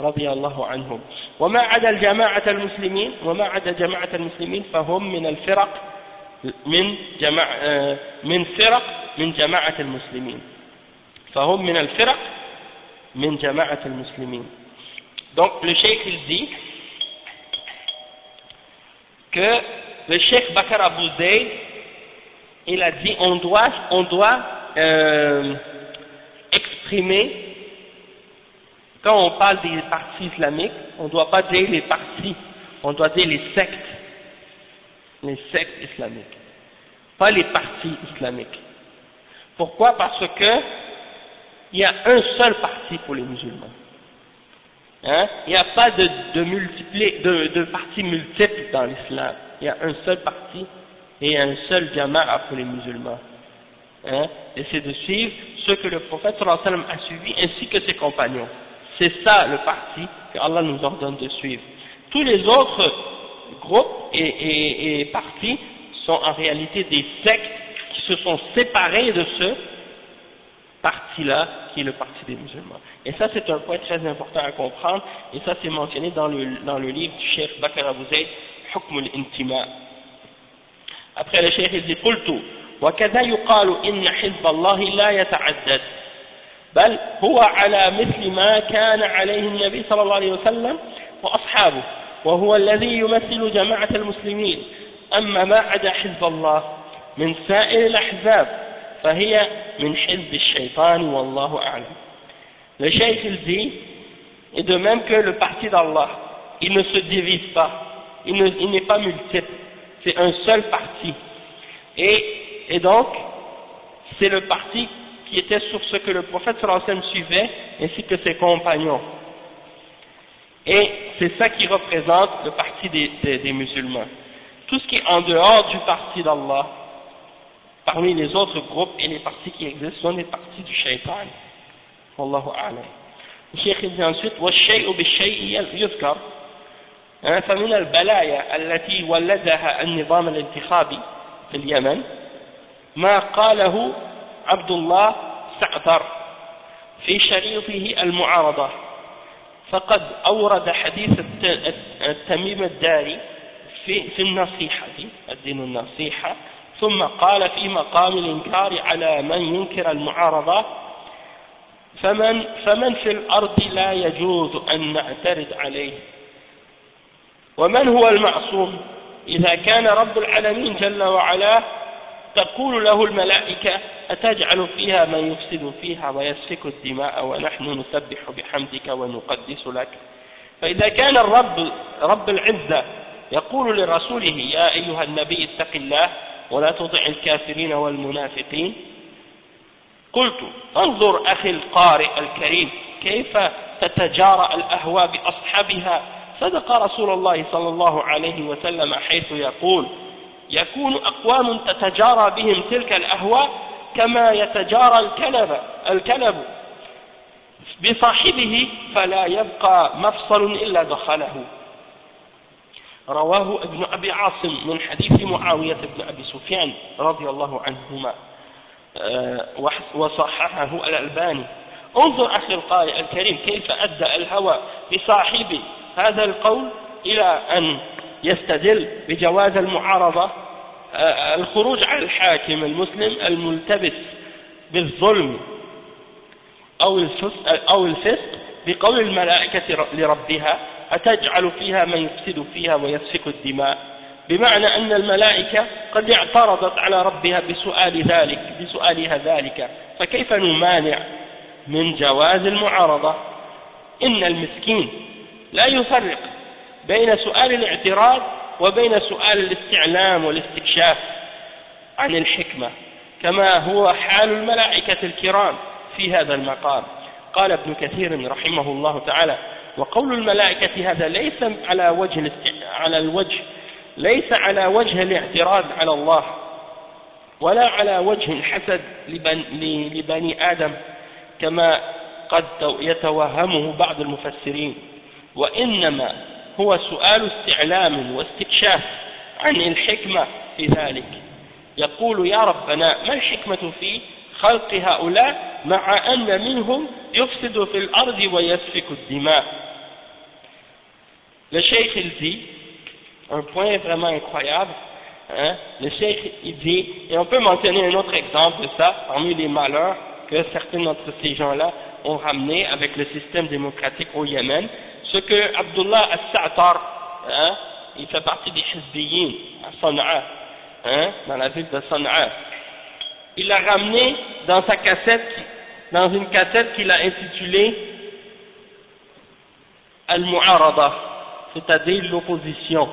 رضي الله عنهم. وما عدا الجماعة المسلمين وما عدا جماعة المسلمين فهم من الفرق من جماعة من فرق من جماعة المسلمين. فهم من الفرق من جماعة المسلمين. Donc le cheikh il dit que le cheikh Bakar Abu Zayd il a dit on doit on doit euh, exprimer Quand on parle des partis islamiques, on ne doit pas dire les partis, on doit dire les sectes, les sectes islamiques, pas les partis islamiques. Pourquoi? Parce que il y a un seul parti pour les musulmans. Hein? Il n'y a pas de, de, de, partis multiples dans l'islam. Il y a un seul parti et un seul jama'a pour les musulmans. Hein? Et c'est de suivre ce que le prophète a suivi ainsi que ses compagnons. C'est ça le parti que Allah nous ordonne de suivre. Tous les autres groupes et, partis sont en réalité des sectes qui se sont séparés de ce parti-là qui est le parti des musulmans. Et ça c'est un point très important à comprendre et ça c'est mentionné dans le, dans le livre du chef Bakr Abu Hukm al-Intima. Après le chef il dit قلت وكذا يقال إن حزب الله لا يتعدد بل هو على مثل ما كان عليه النبي صلى الله عليه وسلم وأصحابه وهو الذي يمثل جماعة المسلمين أما ما عدا حزب الله من سائر الأحزاب فهي من حزب الشيطان والله أعلم Le cheikh il dit, et de même que le parti d'Allah, il ne se divise pas, il n'est pas multiple, c'est un seul parti. Et, donc, c'est le parti qui était sur ce que le prophète sallallahu suivait, ainsi que ses compagnons. Et c'est ça qui représente le parti des, musulmans. Tout ce qui est en dehors du parti d'Allah, parmi les autres groupes et les partis qui existent, sont les partis du shaitan. Wallahu a'lam. Le dit ensuite, فمن البلايا التي ولدها النظام الانتخابي في اليمن ما قاله عبد الله سعدر في شريطه المعارضة. فقد أورد حديث التميم الداري في, في النصيحة الدين النصيحة ثم قال في مقام الإنكار على من ينكر المعارضة فمن, فمن في الأرض لا يجوز أن نعترض عليه. ومن هو المعصوم؟ إذا كان رب العالمين جل وعلا تقول له الملائكة أتجعل فيها من يفسد فيها ويسفك الدماء ونحن نسبح بحمدك ونقدس لك؟ فإذا كان الرب رب العزة يقول لرسوله يا أيها النبي اتق الله ولا تطع الكافرين والمنافقين. قلت انظر أخي القارئ الكريم كيف تتجارى الأهواء بأصحابها صدق رسول الله صلى الله عليه وسلم حيث يقول يكون أقوام تتجارى بهم تلك الأهواء كما يتجارى الكلب الكلب بصاحبه فلا يبقى مفصل إلا دخله. رواه ابن أبي عاصم من حديث معاوية بن أبي سفيان رضي الله عنهما آه، وصححه الألباني. انظر أخي القارئ الكريم كيف أدى الهوى بصاحب هذا القول إلى أن يستدل بجواز المعارضة آه، الخروج على الحاكم المسلم الملتبس بالظلم أو الفسق, أو الفسق بقول الملائكة لربها أتجعل فيها من يفسد فيها ويسفك الدماء؟ بمعنى أن الملائكة قد اعترضت على ربها بسؤال ذلك بسؤالها ذلك. فكيف نمانع من جواز المعارضة؟ إن المسكين لا يفرق بين سؤال الاعتراض وبين سؤال الاستعلام والاستكشاف عن الحكمة كما هو حال الملائكة الكرام في هذا المقام. قال ابن كثير رحمه الله تعالى وقول الملائكة هذا ليس على وجه على الوجه ليس على وجه الاعتراض على الله ولا على وجه الحسد لبني آدم كما قد يتوهمه بعض المفسرين. وإنما هو سؤال استعلام واستكشاف عن الحكمة في ذلك يقول يا ربنا ما الحكمة في خلق هؤلاء مع أن منهم يفسد في الأرض ويسفك الدماء Le cheikh il dit, un point vraiment incroyable, hein, le cheikh il dit, et on peut mentionner un autre exemple de ça, parmi les malheurs que certains d'entre ces gens-là ont ramené avec le système démocratique au Yémen, ce que Abdullah al-Sa'tar, il fait partie des Hizbiyin à Sana'a, dans la ville de Sana'a, il l'a ramené dans sa cassette, dans une cassette qu'il a intitulée Al-Mu'arada, c'est-à-dire l'opposition.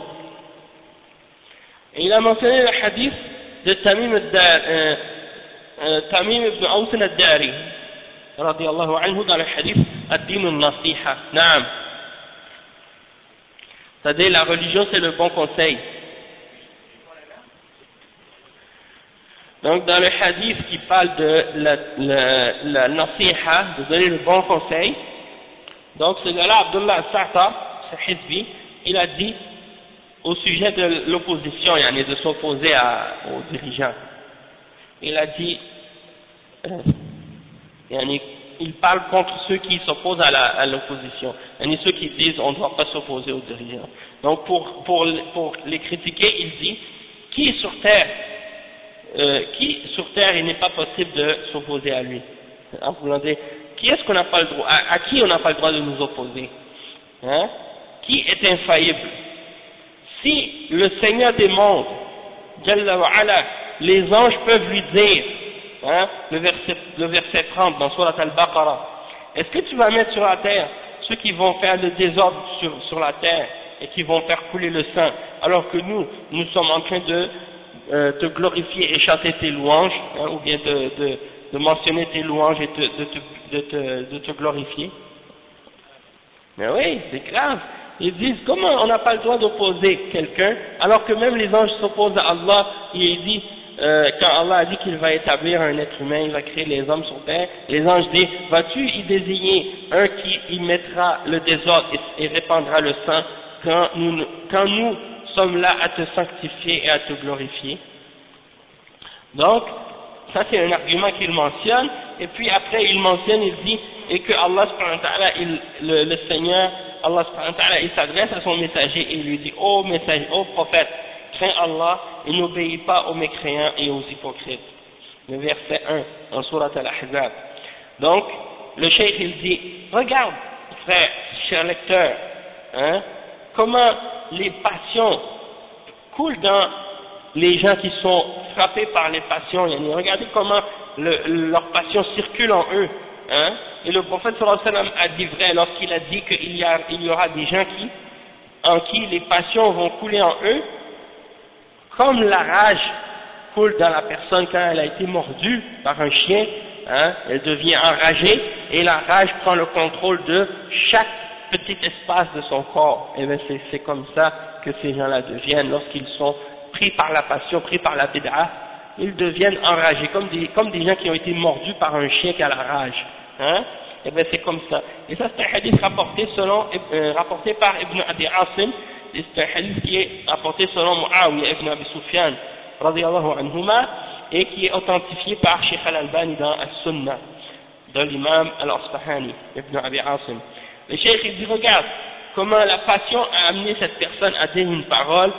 Et il a mentionné le hadith de Tamim, euh, euh, Tamim ibn Awsin al-Dari, radiallahu anhu, dans le hadith Ad-Din al-Nasiha. Naam. C'est-à-dire la religion c'est le bon conseil. Donc dans le hadith qui parle de la, la, nasiha, de donner le bon conseil, donc ce gars-là, Abdullah Sa'ta, ce hizbi, il a dit au sujet de l'opposition, yani de s'opposer aux dirigeants, il a dit, euh, il parle contre ceux qui s'opposent à l'opposition, yani ceux qui disent on ne doit pas s'opposer aux dirigeants. Donc pour, les critiquer, il dit, qui sur terre euh, qui sur terre il n'est pas possible de s'opposer à lui. En voulant dire, qui est-ce qu'on n'a pas le droit, à, qui on n'a pas le droit de nous opposer? Hein? Qui est infaillible? Si le Seigneur des mondes, les anges peuvent lui dire, hein, le, verset, le verset 30 dans Surat al-Baqarah, est-ce que tu vas mettre sur la terre ceux qui vont faire le désordre sur, la terre et qui vont faire couler le sang, alors que nous, nous sommes en train de euh, te glorifier et chanter tes louanges, hein, ou bien de, mentionner tes louanges et de, te, de te glorifier? Mais oui, c'est grave. Ils disent, comment on n'a pas le droit d'opposer quelqu'un, alors que même les anges s'opposent à Allah, il dit, euh, quand Allah a dit qu'il va établir un être humain, il va créer les hommes sur terre, les anges disent, vas-tu y désigner un qui y mettra le désordre et, répandra le sang quand nous, sommes là à te sanctifier et à te glorifier? Donc, ça c'est un argument qu'il mentionne, et puis après il mentionne, il dit, et que Allah le, le Seigneur, Allah il s'adresse à son messager et il lui dit, ô messager, ô prophète, crains Allah et n'obéis pas aux mécréants et aux hypocrites. Le verset 1 en Surat al-Ahzab. Donc, le cheikh il dit, regarde, frère, cher lecteur, hein, comment les passions coulent dans les gens qui sont frappés par les passions. Regardez comment le, leur passion circule en eux. Hein. Et le prophète sallam a dit vrai lorsqu'il a dit qu'il y, y aura des gens qui, en qui les passions vont couler en eux, comme la rage coule dans la personne quand elle a été mordue par un chien, hein, elle devient enragée et la rage prend le contrôle de chaque petit espace de son corps. Et bien c'est comme ça que ces gens-là deviennent lorsqu'ils sont pris par la passion, pris par la bid'a, ils deviennent enragés, comme des, comme des gens qui ont été mordus par un chien qui a la rage. Hein et bien c'est comme ça. Et ça c'est un hadith rapporté, selon, euh, rapporté par Ibn Abi Asim, c'est un hadith qui est rapporté selon Muawiyah ibn Abi Sufyan, radiallahu anhuma, et qui est authentifié par Sheikh al-Albani dans As-Sunnah, de l'imam al-Asfahani, ibn Abi Asim. Le Sheikh il dit, regarde, comment la passion a amené cette personne à dire une parole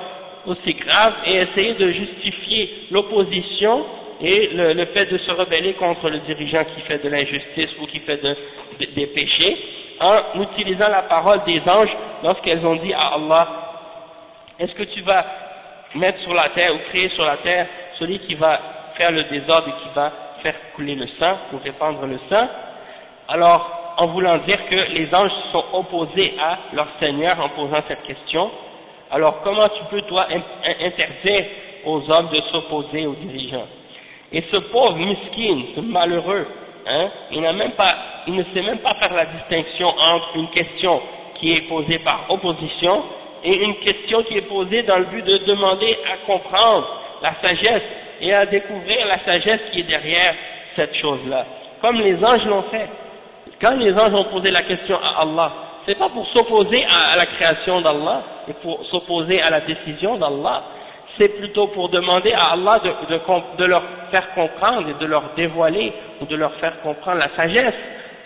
aussi grave et essayer de justifier l'opposition et le, fait de se rebeller contre le dirigeant qui fait de l'injustice ou qui fait des péchés en utilisant la parole des anges lorsqu'elles ont dit à Allah est-ce que tu vas mettre sur la terre ou créer sur la terre celui qui va faire le désordre et qui va faire couler le sang ou répandre le sang? Alors en voulant dire que les anges sont opposés à leur Seigneur en posant cette question alors comment tu peux toi interdire aux hommes de s'opposer aux dirigeants? Et ce pauvre miskin, ce malheureux, hein, il, même pas, il ne sait même pas faire la distinction entre une question qui est posée par opposition et une question qui est posée dans le but de demander à comprendre la sagesse et à découvrir la sagesse qui est derrière cette chose-là. Comme les anges l'ont fait. Quand les anges ont posé la question à Allah, c'est pas pour s'opposer à, la création d'Allah et pour s'opposer à la décision d'Allah, c'est plutôt pour demander à Allah de, leur faire comprendre et de leur dévoiler ou de leur faire comprendre la sagesse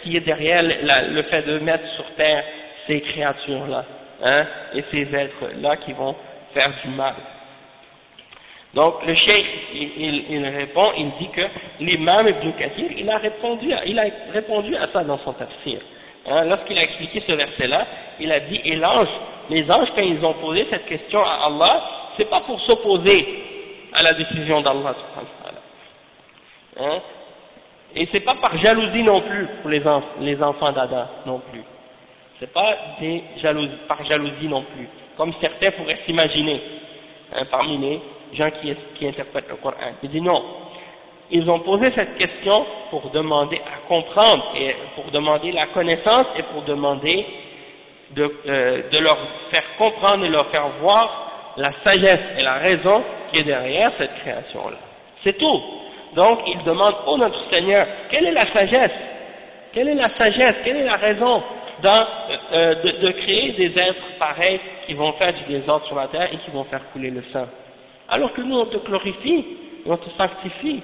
qui est derrière le fait de mettre sur terre ces créatures-là hein, et ces êtres-là qui vont faire du mal. Donc le cheikh, il, répond, il dit que l'imam Ibn Kathir, il a répondu à, il a répondu à ça dans son tafsir. Hein, lorsqu'il a expliqué ce verset-là, il a dit, et l'ange, les anges, quand ils ont posé cette question à Allah, c'est pas pour s'opposer à la décision d'Allah, hein, et c'est pas par jalousie non plus pour les, les enfants d'Adam non plus. C'est pas par jalousie non plus, comme certains pourraient s'imaginer, hein, parmi les gens qui, qui interprètent le Coran. Il dit non, ils ont posé cette question pour demander à comprendre et pour demander la connaissance et pour demander de, euh, de leur faire comprendre et leur faire voir la sagesse et la raison qui est derrière cette création-là. C'est tout. Donc, ils demandent, oh notre Seigneur, quelle est la sagesse? Quelle est la sagesse? Quelle est la raison dans, euh, de, créer des êtres pareils qui vont faire du désordre sur la terre et qui vont faire couler le sang? Alors que nous, on te glorifie, on te sanctifie,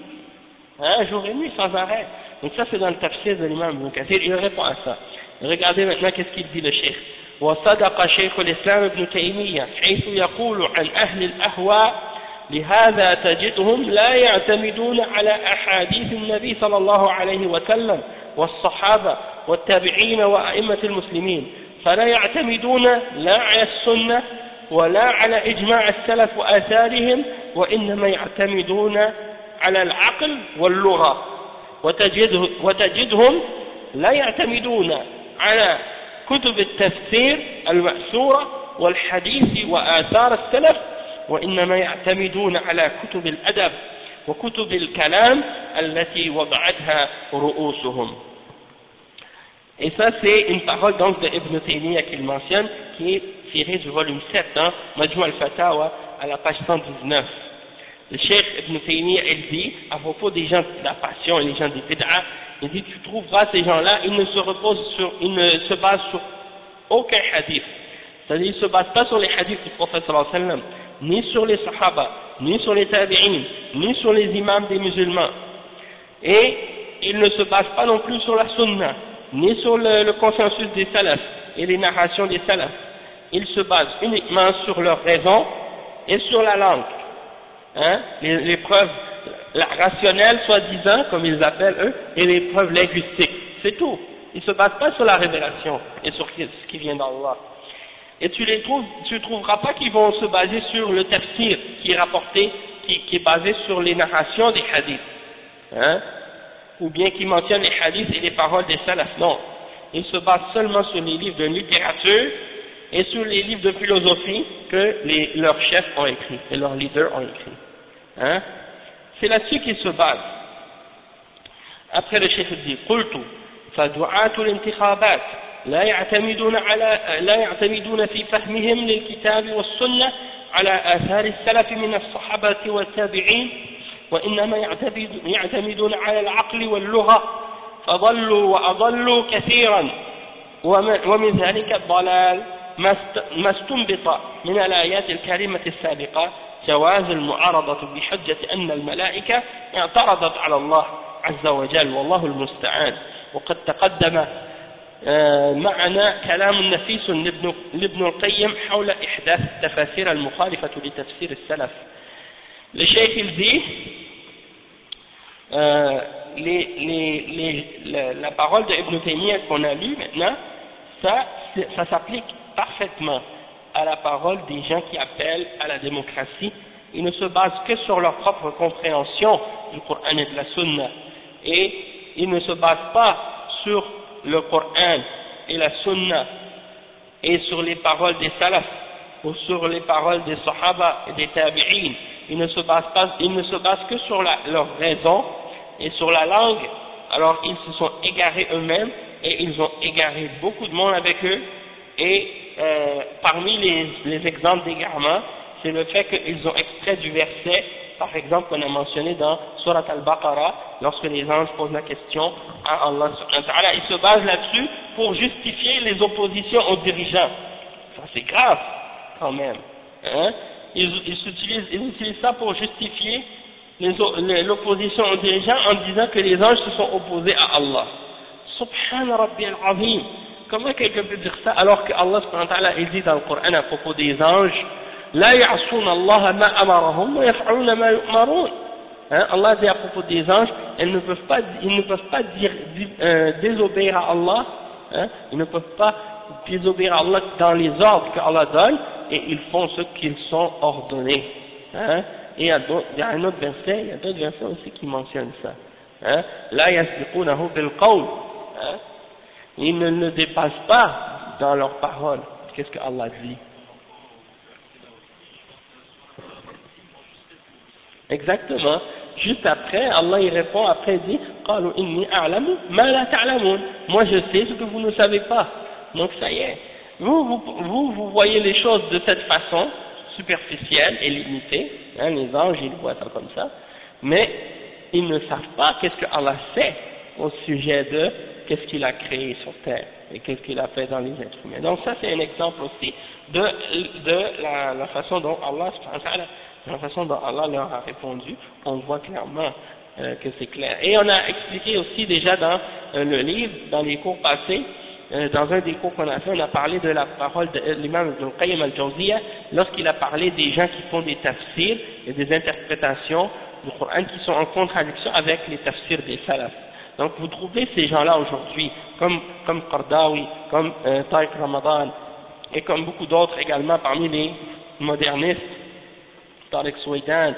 Hein, jour et nuit sans arrêt. Donc ça c'est dans le tafsir de l'imam Ibn il répond à ça. Regardez maintenant qu'est-ce qu'il dit le cheikh. وصدق شيخ الإسلام ابن تيمية حيث يقول عن أهل الأهواء لهذا تجدهم لا يعتمدون على أحاديث النبي صلى الله عليه وسلم والصحابة والتابعين وأئمة المسلمين فلا يعتمدون لا على السنة ولا على إجماع السلف وآثارهم وإنما يعتمدون على العقل واللغة. وتجده وتجدهم لا يعتمدون على كتب التفسير المأثورة والحديث وآثار السلف وإنما يعتمدون على كتب الأدب وكتب الكلام التي وضعتها رؤوسهم Et ça, c'est une parole donc de Ibn Taymiyyah qu'il mentionne, qui est tirée du volume 7, hein, Majmou al-Fatawa, à la page 119. Le Cheikh Ibn Taymiyyah, il dit, à propos des gens de la passion et les gens des bid'a, il dit, tu trouveras ces gens-là, ils ne se reposent sur, ils ne se basent sur aucun hadith. C'est-à-dire, ils ne se basent pas sur les hadiths du prophète sallallahu alayhi wa sallam, ni sur les sahaba, ni sur les tabi'in, ni sur les imams des musulmans. Et ils ne se basent pas non plus sur la sunna, ni sur le, consensus des salafs et les narrations des salafs. Ils se basent uniquement sur leur raison et sur la langue. Hein, les, preuves rationnelles, soi-disant, comme ils appellent eux, et les preuves linguistiques. C'est tout. Ils ne se basent pas sur la révélation et sur ce qui vient d'Allah. Et tu les trouves, tu trouveras pas qu'ils vont se baser sur le tafsir qui est rapporté, qui, est basé sur les narrations des hadiths. Hein, ou bien qui mentionne les hadiths et les paroles des salafs. Non, ils se basent seulement sur les livres de littérature et sur les livres de philosophie que leurs chefs ont écrits et leurs leaders ont écrits. Hein? C'est là-dessus qu'ils se basent. Après le chef dit, قلت فدعاة الانتخابات لا يعتمدون على لا يعتمدون في فهمهم للكتاب والسنة على آثار السلف من الصحابة والتابعين وإنما يعتمدون على العقل واللغة فضلوا وأضلوا كثيرا ومن ذلك الضلال ما استنبط من الآيات الكريمة السابقة جواز المعارضة بحجة أن الملائكة اعترضت على الله عز وجل والله المستعان. وقد تقدم آه، معنا كلام نفيس لابن القيم حول إحداث التفاسير المخالفة لتفسير السلف. il dit, euh, les, les, les, la, parole de Taymiyyah qu'on a maintenant, ça, ça s'applique parfaitement. À la parole des gens qui appellent à la démocratie. Ils ne se basent que sur leur propre compréhension du Coran et de la Sunna. Et ils ne se basent pas sur le Coran et la Sunna et sur les paroles des salafs ou sur les paroles des sahaba et des tabi'in ils ne se basent, pas, ils ne se basent que sur la, leur raison et sur la langue, alors ils se sont égarés eux-mêmes et ils ont égaré beaucoup de monde avec eux. Et euh, parmi les, les exemples d'égarement, c'est le fait qu'ils ont extrait du verset, par exemple, qu'on a mentionné dans Surat al-Baqarah, lorsque les anges posent la question à Allah ils se basent là-dessus pour justifier les oppositions aux dirigeants. Ça c'est grave, quand même. Hein ils, utilisent, ça pour justifier l'opposition aux dirigeants en disant que les anges se sont opposés à Allah. Subhan Rabbi al-Azim. Comment quelqu'un peut dire ça alors que Allah il dit dans le Coran à propos des anges La Allah ma amarahum wa yaf'aluna ma yu'marun. Hein, Allah dit à propos des anges, ils ne peuvent pas, ils ne peuvent pas dire, euh, désobéir à Allah, hein, ils ne peuvent pas désobéir à Allah dans les ordres que Allah donne, et ils font ce qu'ils sont ordonnés. Hein. Et il y, a y a un autre verset, il y a d'autres versets aussi qui mentionnent ça. Hein. La bil qawl. Hein. Ils ne le dépassent pas dans leurs paroles. Qu'est-ce que Allah dit? Exactement. Juste après, Allah y répond, après il dit, Moi je sais ce que vous ne savez pas. Donc ça y est, vous, vous, vous, voyez les choses de cette façon, superficielle et limitée, hein, les anges, ils voient ça comme ça, mais ils ne savent pas qu'est-ce que Allah sait au sujet de qu'est-ce qu'il a créé sur terre et qu'est-ce qu'il a fait dans les êtres humains. Donc ça c'est un exemple aussi de, de la, la, façon dont Allah, la façon dont Allah leur a répondu, on voit clairement euh, que c'est clair. Et on a expliqué aussi déjà dans euh, le livre, dans les cours passés, euh, dans un des cours qu'on a fait, on a parlé de la parole de l'imam Ibn Qayyim al-Jawziyah lorsqu'il a parlé des gens qui font des tafsirs et des interprétations du Coran qui sont en contradiction avec les tafsirs des salafs. Donc vous trouvez ces gens-là aujourd'hui, comme, comme Qardawi, comme euh, Tariq Ramadan, et comme beaucoup d'autres également parmi les modernistes, Tariq Souidan,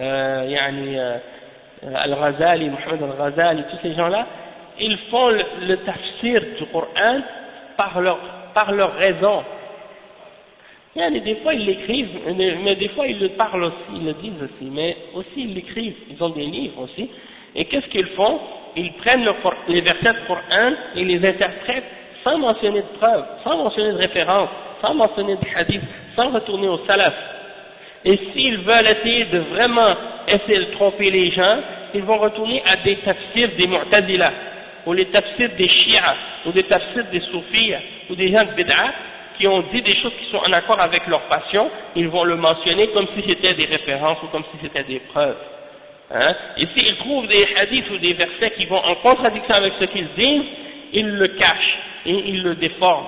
euh, yani, euh, Al-Ghazali, Mohamed Al-Ghazali, tous ces gens-là, ils font le, tafsir du Coran par leur, par leur raison. des fois ils l'écrivent, mais des fois ils le parlent aussi, ils le disent aussi, mais aussi ils l'écrivent, ils ont des livres aussi. Et qu'est-ce qu'ils font? Ils prennent les versets du Coran et les interprètent sans mentionner de preuves, sans mentionner de références, sans mentionner de hadith, sans retourner au salaf. Et s'ils veulent essayer de vraiment essayer de tromper les gens, ils vont retourner à des tafsirs des Mu'tazila, ou les tafsirs des chiites, ou des tafsirs des soufis, ou des gens de bid'a, qui ont dit des choses qui sont en accord avec leur passion, ils vont le mentionner comme si c'était des références ou comme si c'était des preuves. Hein? Et s'ils trouvent des hadiths ou des versets qui vont en contradiction avec ce qu'ils disent, ils le cachent et ils le déforment.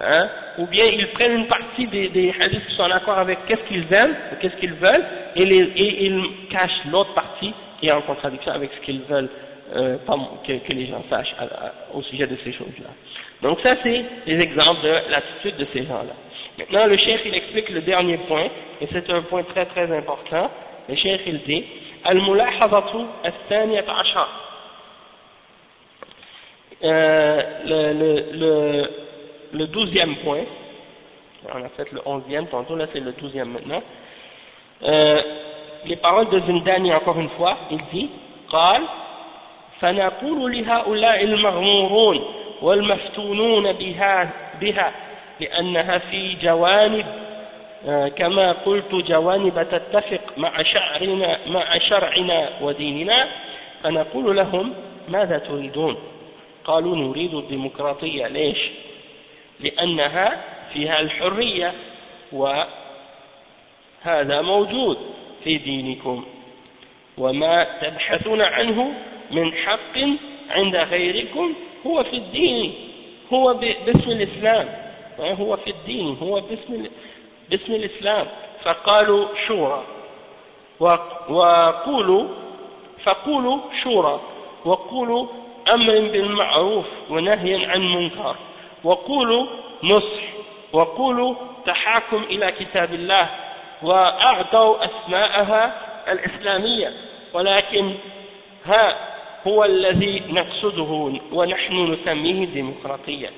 Hein? Ou bien ils prennent une partie des, hadiths qui sont en accord avec qu'est-ce qu'ils aiment qu'est-ce qu'ils veulent et, ils cachent l'autre partie qui est en contradiction avec ce qu'ils veulent euh, que, que, les gens sachent au sujet de ces choses-là. Donc ça c'est les exemples de l'attitude de ces gens-là. Maintenant le chef il explique le dernier point et c'est un point très très important. Le chef il dit الملاحظة الثانية عشر euh, le, le, le, le douzième point, on a fait le onzième tantôt, là c'est le douzième maintenant, euh, les paroles de Zindani encore une fois, il dit, قال فنقول لهؤلاء المغمورون والمفتونون بها, بها لأنها في جوانب كما قلت جوانب تتفق مع شعرنا مع شرعنا وديننا. فنقول لهم ماذا تريدون؟ قالوا نريد الديمقراطية. ليش؟ لأنها فيها الحرية وهذا موجود في دينكم. وما تبحثون عنه من حق عند غيركم هو في الدين هو باسم الإسلام. هو في الدين هو باسم باسم الإسلام فقالوا شورى. وقولوا فقولوا شورى. وقولوا أمر بالمعروف ونهي عن منكر وقولوا نصح. وقولوا تحاكم إلى كتاب الله. وأعطوا أسماءها الإسلامية. ولكن ها هو الذي نقصده ونحن نسميه ديمقراطية.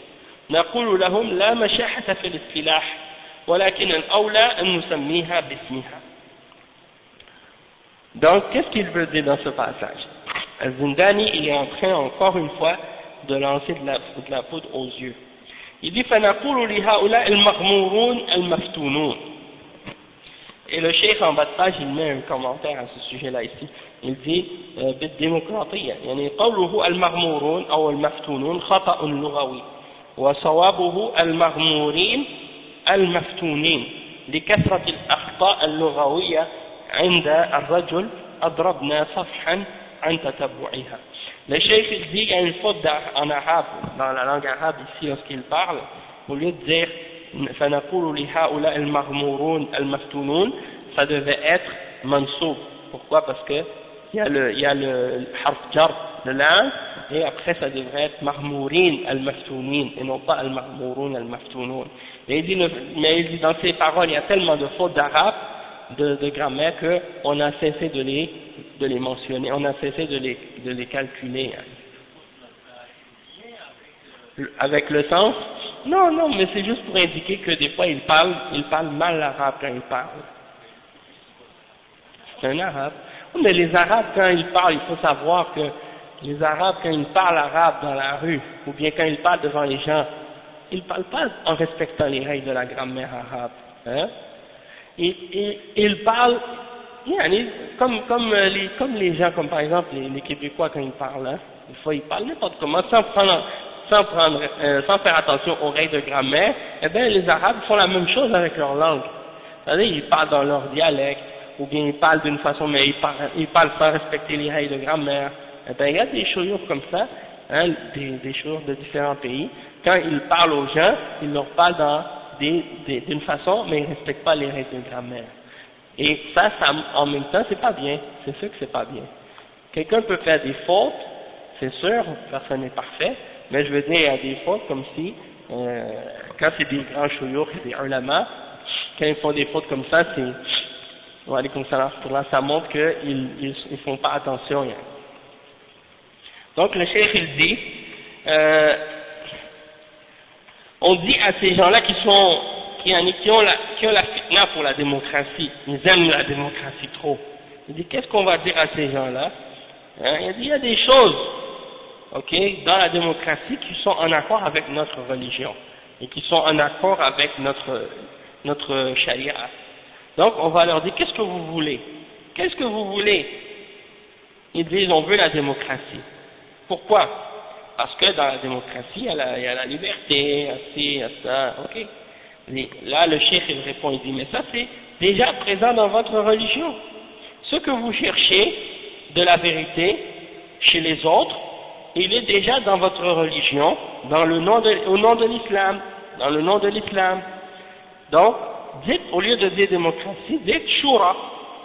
نقول لهم لا مشاحة في الاصطلاح. ولكن الأولى أن نسميها باسمها Donc, qu'est-ce qu'il veut dire dans ce passage Zindani, il est en train encore une fois de lancer de la, de la poudre aux yeux. Il dit فنقول لهؤلاء المغمورون المفتونون Et le cheikh en bas de page, il met un commentaire à ce sujet-là ici. Il dit بالديمقراطية يعني قوله المغمورون أو المفتونون خطأ لغوي وصوابه المغمورين المفتونين لكثرة الأخطاء اللغوية عند الرجل أضربنا صفحا عن تتبعها Le cheikh il dit qu'il y a une faute en arabe, dans la langue arabe ici lorsqu'il parle, au lieu de dire فنقول لهؤلاء المغمورون المفتونون, ça devait être mansoub. Pourquoi Parce que il y a le, il y a le harf jar de l'âme, et après ça devrait être mahmourin al-maftounin, et non pas al-mahmouroun al-maftounoun. Mais il dit, mais il dit dans ces paroles, il y a tellement de fautes d'arabe, de, de grammaire, qu'on a cessé de les, de les mentionner, on a cessé de les, de les calculer. Avec le sens? Non, non, mais c'est juste pour indiquer que des fois il parle, il parle mal l'arabe quand il parle. C'est un arabe. Mais les arabes, quand ils parlent, il faut savoir que les arabes, quand ils parlent arabe dans la rue, ou bien quand ils parlent devant les gens, ils ne parlent pas en respectant les règles de la grammaire arabe. Hein? Ils, ils, parlent comme, comme, euh, les, comme les gens, comme par exemple les, Québécois quand ils parlent, hein, ils parlent n'importe comment, sans, prendre, sans, prendre, euh, sans faire attention aux règles de grammaire, eh bien les Arabes font la même chose avec leur langue. C'est-à-dire ils parlent dans leur dialecte, ou bien ils parlent d'une façon, mais ils parlent, sans respecter les règles de grammaire. Eh bien il y a des choses comme ça, hein, des, des de différents pays, quand ils parlent aux gens, ils leur dans d'une façon, mais ils ne respectent pas les règles de grammaire. Et ça, ça en même temps, c'est pas bien. C'est sûr que c'est pas bien. Quelqu'un peut faire des fautes, c'est sûr, personne n'est parfait, mais je veux dire, il y a des fautes comme si, euh, quand c'est des grands chouyours et des ulama, quand ils font des fautes comme ça, c'est, ça montre qu'ils ils, ils font pas attention. Donc le chef il dit, euh, on dit à ces gens-là qui sont, qui, ont la, qui ont la fitna pour la démocratie, ils aiment la démocratie trop. Il dit, qu'est-ce qu'on va dire à ces gens-là? Hein? Il dit, il y a des choses, ok, dans la démocratie qui sont en accord avec notre religion et qui sont en accord avec notre, notre. Donc, on va leur dire, qu'est-ce que vous voulez? Qu'est-ce que vous voulez? Ils disent, on veut la démocratie. Pourquoi? Parce que dans la démocratie, il y a la, liberté, y a ça, ok. Là, le chef, il répond, il dit, mais ça, c'est déjà présent dans votre religion. Ce que vous cherchez de la vérité chez les autres, il est déjà dans votre religion, dans le nom de, au nom de l'islam, dans le nom de l'islam. Donc, dites, au lieu de dire démocratie, dites shura,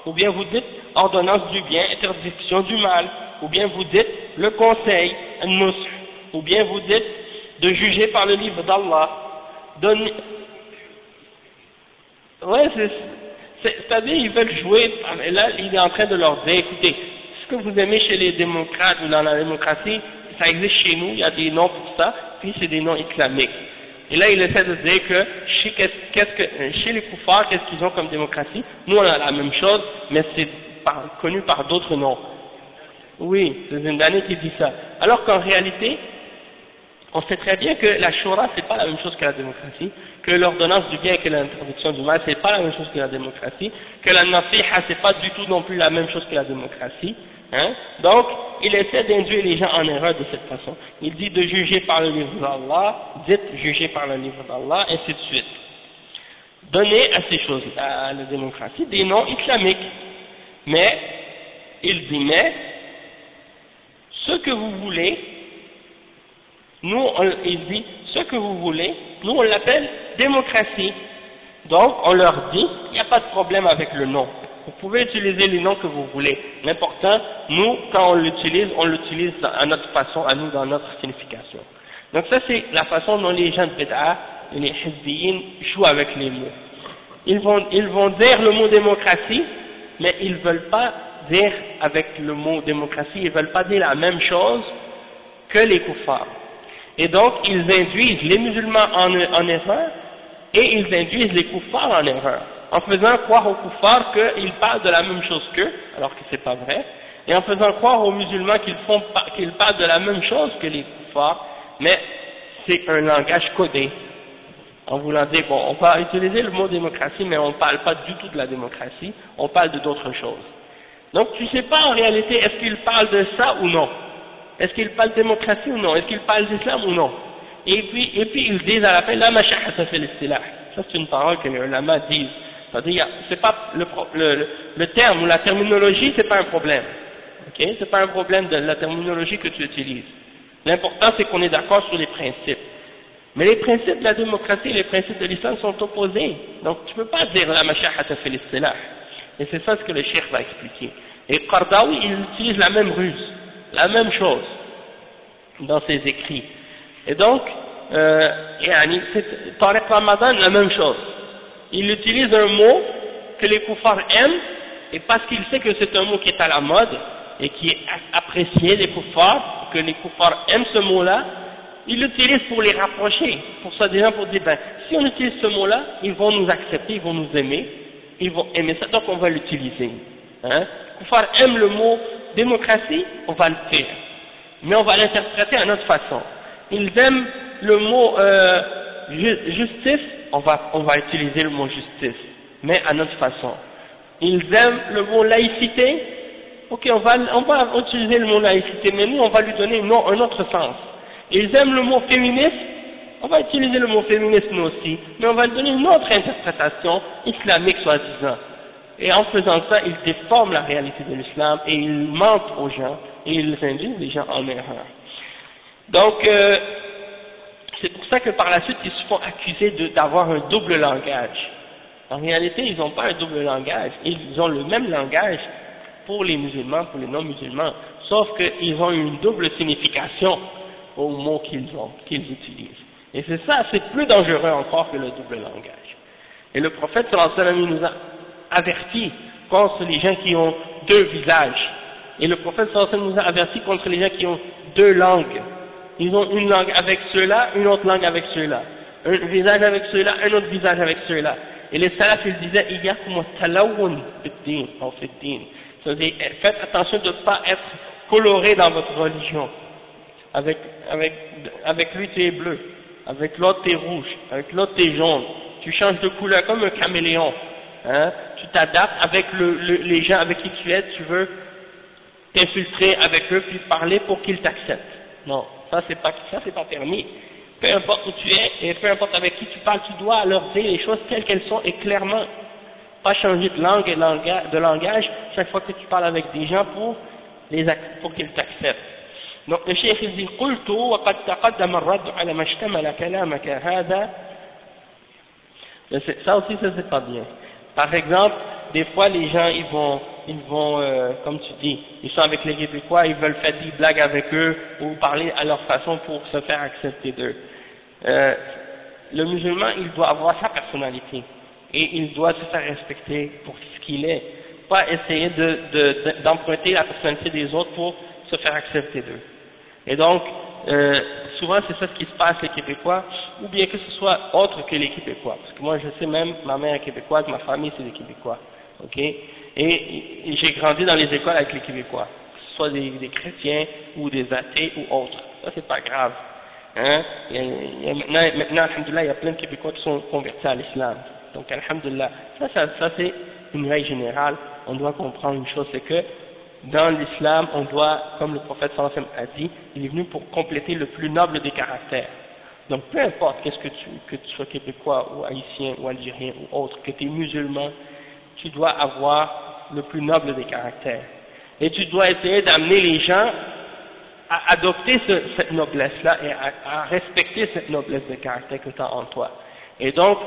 ou bien vous dites ordonnance du bien, interdiction du mal, ou bien vous dites le conseil, nusr, ou bien vous dites de juger par le livre d'Allah. Ouais, c'est-à-dire ils veulent jouer, et là il est en train de leur dire, écoutez, ce que vous aimez chez les démocrates ou dans la démocratie, ça existe chez nous, il y a des noms pour ça, puis c'est des noms islamiques. Et là, il essaie de dire que chez, chez les koufars, qu'est-ce qu'ils ont comme démocratie? Nous, on a la même chose, mais c'est connu par d'autres noms. Oui, c'est année qui dit ça. Alors qu'en réalité, on sait très bien que la shura, c'est pas la même chose que la démocratie, que l'ordonnance du bien et que l'interdiction du mal, c'est pas la même chose que la démocratie, que la nasiha, c'est pas du tout non plus la même chose que la démocratie, Hein? Donc, il essaie d'induire les gens en erreur de cette façon. Il dit de juger par le livre d'Allah, dites juger par le livre d'Allah, ainsi de suite. Donnez à ces choses, à la démocratie, des noms islamiques. Mais, il dit, mais, ce que vous voulez, nous, il dit, ce que vous voulez, nous on l'appelle démocratie. Donc, on leur dit, il n'y a pas de problème avec le nom. Vous pouvez utiliser les noms que vous voulez. L'important, nous, quand on l'utilise, on l'utilise à notre façon, à nous, dans notre signification. Donc ça, c'est la façon dont les gens de Bid'a, les Hizbiyin, jouent avec les mots. Ils vont, ils vont dire le mot démocratie, mais ils ne veulent pas dire avec le mot démocratie, ils ne veulent pas dire la même chose que les koufars. Et donc, ils induisent les musulmans en, erreur, et ils induisent les koufars en erreur en faisant croire aux kuffars qu'ils parlent de la même chose qu'eux, alors que c'est pas vrai, et en faisant croire aux musulmans qu'ils parlent de la même chose que les kuffars, mais c'est un langage codé. En voulant dire, bon, on va utiliser le mot démocratie, mais on ne parle pas du tout de la démocratie, on parle de d'autres choses. Donc tu ne sais pas en réalité, est-ce qu'ils parlent de ça ou non? Est-ce qu'ils parlent de démocratie ou non? Est-ce qu'ils parlent d'islam ou non? Et puis, et puis ils disent à la fin, la mashahata fait Ça c'est une parole que les ulama disent c'est-à-dire, c'est pas le, le, le, terme ou la terminologie, c'est pas un problème. Ok? C'est pas un problème de la terminologie que tu utilises. L'important, c'est qu'on est, d'accord sur les principes. Mais les principes de la démocratie et les principes de l'islam sont opposés. Donc, tu peux pas dire la mashahata fil Et c'est ça ce que le cheikh va expliquer. Et Qardawi, il utilise la même ruse, la même chose dans ses écrits. Et donc, euh, Tariq Ramadan, la même chose il utilise un mot que les koufars aiment, et parce qu'il sait que c'est un mot qui est à la mode, et qui est apprécié des koufars, que les koufars aiment ce mot-là, il l'utilise pour les rapprocher, pour ça déjà pour dire, ben, si on utilise ce mot-là, ils vont nous accepter, ils vont nous aimer, ils vont aimer ça, donc on va l'utiliser. Hein? Les koufars aiment le mot démocratie, on va le faire, mais on va l'interpréter à notre façon. Ils aiment le mot euh, justice, on va, on va utiliser le mot justice, mais à notre façon. Ils aiment le mot laïcité, ok, on va, on va utiliser le mot laïcité, mais nous, on va lui donner un autre sens. Ils aiment le mot féministe, on va utiliser le mot féministe nous aussi, mais on va lui donner une autre interprétation islamique soi-disant. Et en faisant ça, ils déforment la réalité de l'islam et ils mentent aux gens et ils induisent les gens en erreur. Donc, euh, c'est pour ça que par la suite, ils se font accuser d'avoir un double langage. En réalité, ils n'ont pas un double langage, ils ont le même langage pour les musulmans, pour les non-musulmans, sauf qu'ils ont une double signification aux mots qu'ils utilisent. Et c'est ça, c'est plus dangereux encore que le double langage. Et le prophète sallallahu alayhi wa nous a averti contre les gens qui ont deux visages. Et le prophète sallallahu nous a averti contre les gens qui ont deux langues. Ils ont une langue avec ceux-là, une autre langue avec ceux-là. Un visage avec ceux-là, un autre visage avec ceux-là. Et les salafs, ils disaient, il y a comme C'est-à-dire, faites attention de ne pas être coloré dans votre religion. Avec, avec, avec lui, tu es bleu. Avec l'autre, tu es rouge. Avec l'autre, tu es jaune. Tu changes de couleur comme un caméléon. Hein? Tu t'adaptes avec le, les gens avec qui tu es, tu veux t'infiltrer avec eux, puis parler pour qu'ils t'acceptent. Non, ça c'est pas, ça c'est pas permis. Peu importe où tu es et peu importe avec qui tu parles, tu dois leur dire les choses telles qu'elles sont et clairement. Pas changer de langue et de langage chaque fois que tu parles avec des gens pour les, pour qu'ils t'acceptent. Donc le cheikh il dit, قلت وقد تقدم الرد على ما اشتمل كلامك هذا ça aussi ça c'est pas bien par exemple des fois les gens ils vont ils vont euh, comme tu dis ils sont avec les Québécois ils veulent faire des blagues avec eux ou parler à leur façon pour se faire accepter d'eux. Euh, le musulman il doit avoir sa personnalité et il doit se faire respecter pour ce qu'il est. Pas essayer d'emprunter de, la personnalité des autres pour se faire accepter d'eux. Et donc, euh, souvent c'est ça ce qui se passe les Québécois, ou bien que ce soit autre que les Québécois. Parce que moi je sais même, ma mère est québécoise, ma famille c'est des Québécois. ok? Et, j'ai grandi dans les écoles avec les Québécois, que ce soit des, chrétiens ou des athées ou autres. Ça c'est pas grave. Hein? Maintenant, maintenant, alhamdoulilah, il y a plein de Québécois qui sont convertis à l'islam. Donc, alhamdoulilah, ça, ça, ça c'est une règle générale. On doit comprendre une chose, c'est que dans l'islam, on doit, comme le prophète sallam a dit, il est venu pour compléter le plus noble des caractères. Donc peu importe qu'est-ce que tu, que tu sois québécois ou haïtien ou algérien ou autre, que tu es musulman, tu dois avoir le plus noble des caractères. Et tu dois essayer d'amener les gens à adopter cette noblesse-là et à, respecter cette noblesse de caractère que tu as en toi. Et donc,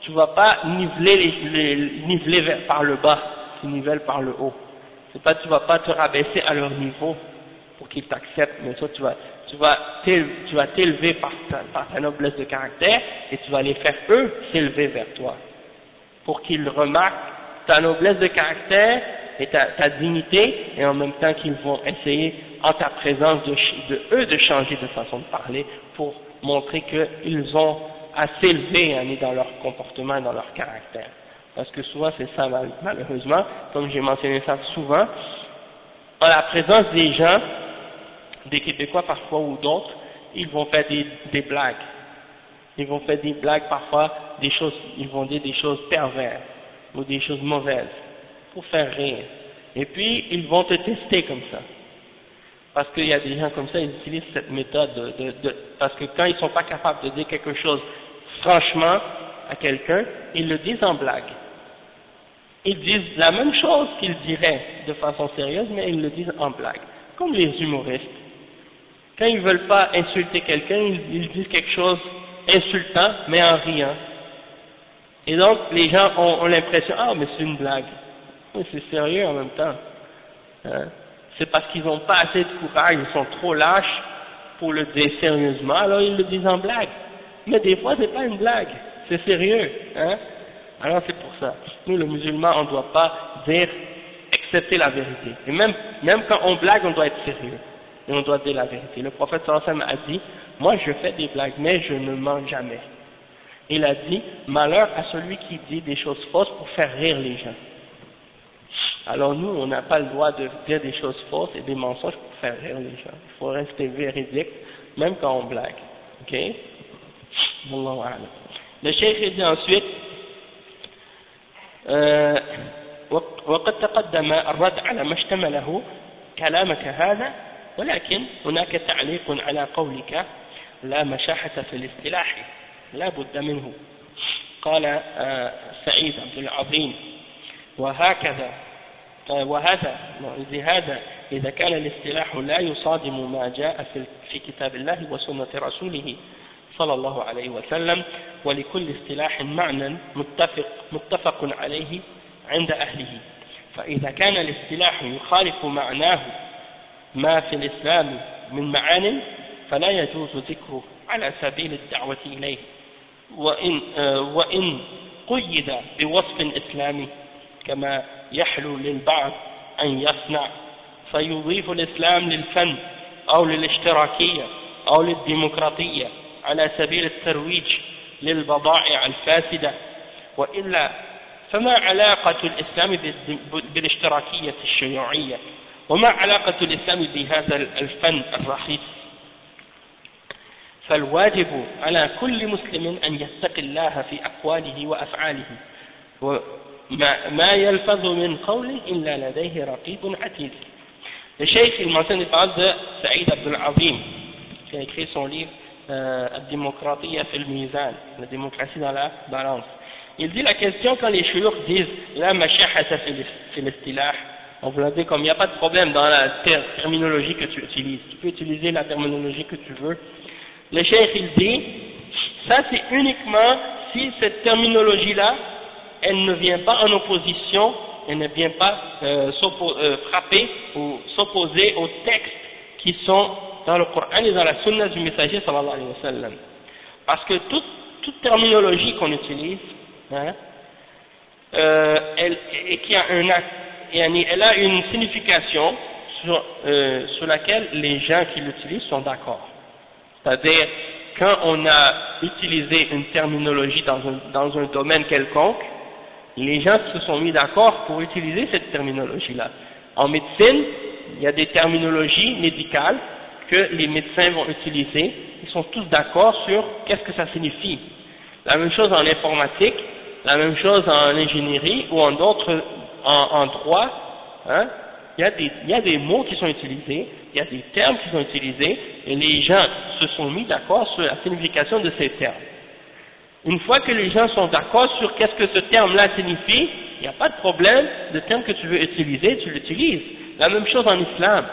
tu ne vas pas niveler, les, niveler par le bas, tu nivelles par le haut c'est pas tu vas pas te rabaisser à leur niveau pour qu'ils t'acceptent, mais toi tu vas tu vas t'élever par ta, noblesse de caractère et tu vas les faire eux s'élever vers toi pour qu'ils remarquent ta noblesse de caractère et ta, dignité et en même temps qu'ils vont essayer en ta présence de, de, eux de changer de façon de parler pour montrer qu'ils ont à s'élever dans leur comportement et dans leur caractère parce que souvent c'est ça malheureusement, comme j'ai mentionné ça souvent, en la présence des gens, des Québécois parfois ou d'autres, ils vont faire des, blagues. Ils vont faire des blagues parfois, des choses, ils vont dire des choses perverses ou des choses mauvaises pour faire rire. Et puis ils vont te tester comme ça. Parce qu'il y a des gens comme ça, ils utilisent cette méthode de, de, parce que quand ils sont pas capables de dire quelque chose franchement à quelqu'un, ils le disent en blague ils disent la même chose qu'ils diraient de façon sérieuse, mais ils le disent en blague, comme les humoristes. Quand ils veulent pas insulter quelqu'un, ils, disent quelque chose insultant, mais en riant. Et donc, les gens ont, l'impression, ah, mais c'est une blague. Mais c'est sérieux en même temps. Hein? C'est parce qu'ils n'ont pas assez de courage, ils sont trop lâches pour le dire sérieusement, alors ils le disent en blague. Mais des fois, c'est pas une blague, c'est sérieux. Hein? Alors c'est pour ça. Nous, le musulman, on ne doit pas dire accepter la vérité. Et même, même quand on blague, on doit être sérieux. Et on doit dire la vérité. Le prophète sallallahu a dit, moi je fais des blagues, mais je ne mens jamais. Il a dit, malheur à celui qui dit des choses fausses pour faire rire les gens. Alors nous, on n'a pas le droit de dire des choses fausses et des mensonges pour faire rire les gens. Il faut rester véridique, même quand on blague. Ok? Le cheikh dit ensuite, وقد تقدم الرد على ما اشتمله كلامك هذا ولكن هناك تعليق على قولك لا مشاحة في الاصطلاح لا بد منه. قال آه، سعيد عبد العظيم وهكذا آه، وهذا لهذا إذا كان الاصطلاح لا يصادم ما جاء في كتاب الله وسنة رسوله. صلى الله عليه وسلم ولكل اصطلاح معنى متفق, متفق عليه عند أهله. فإذا كان الاصطلاح يخالف معناه ما في الإسلام من معان فلا يجوز ذكره على سبيل الدعوة إليه. وإن, وإن قيد بوصف إسلامي كما يحلو للبعض أن يصنع فيضيف الإسلام للفن أو للاشتراكية أو للديمقراطية. على سبيل الترويج للبضائع الفاسدة وإلا فما علاقة الإسلام بالاشتراكية الشيوعية وما علاقة الإسلام بهذا الفن الرخيص. فالواجب على كل مسلم أن يتقي الله في أقواله وأفعاله وما ما يلفظ من قول إلا لديه رقيب عتيد. Le cheikh, il mentionne des paroles de Saïd Azim, qui a écrit son livre mizan, la démocratie dans la balance. Il dit la question quand les chouyours disent la mashahata fil istilah, on vous l'a dit comme il n'y a pas de problème dans la terminologie que tu utilises, tu peux utiliser la terminologie que tu veux. Le cheikh il dit, ça c'est uniquement si cette terminologie-là, elle ne vient pas en opposition, elle ne vient pas euh, euh, frapper ou s'opposer aux textes qui sont dans le Coran et dans la Sunna du messager sallallahu alayhi wa sallam. Parce que toute, terminologie qu'on utilise, hein, euh, elle, a une signification sur, euh, sur laquelle les gens qui l'utilisent sont d'accord. C'est-à-dire, quand on a utilisé une terminologie dans un domaine quelconque, les gens se sont mis d'accord pour utiliser cette terminologie-là. En médecine, il y a des terminologies médicales que les médecins vont utiliser, ils sont tous d'accord sur qu'est-ce que ça signifie. La même chose en informatique, la même chose en ingénierie ou en d'autres, en, droit, hein. il, y a des, il y a des mots qui sont utilisés, il y a des termes qui sont utilisés, et les gens se sont mis d'accord sur la signification de ces termes. Une fois que les gens sont d'accord sur qu'est-ce que ce terme-là signifie, il n'y a pas de problème, le terme que tu veux utiliser, tu l'utilises. La même chose en islam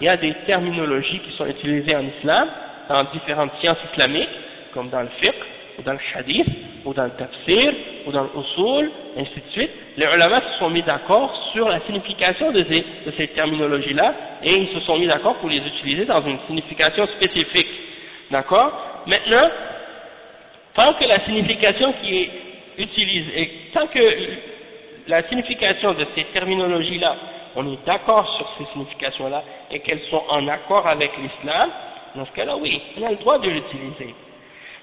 il y a des terminologies qui sont utilisées en islam, dans différentes sciences islamiques, comme dans le fiqh, ou dans le hadith, ou dans le tafsir, ou dans l'usul, ainsi de suite. Les ulama se sont mis d'accord sur la signification de ces, de ces terminologies-là, et ils se sont mis d'accord pour les utiliser dans une signification spécifique. D'accord? Maintenant, tant que la signification qui est utilisée, tant que la signification de ces terminologies-là on est d'accord sur ces significations-là et qu'elles sont en accord avec l'islam, dans ce cas-là, oui, on a le droit de l'utiliser.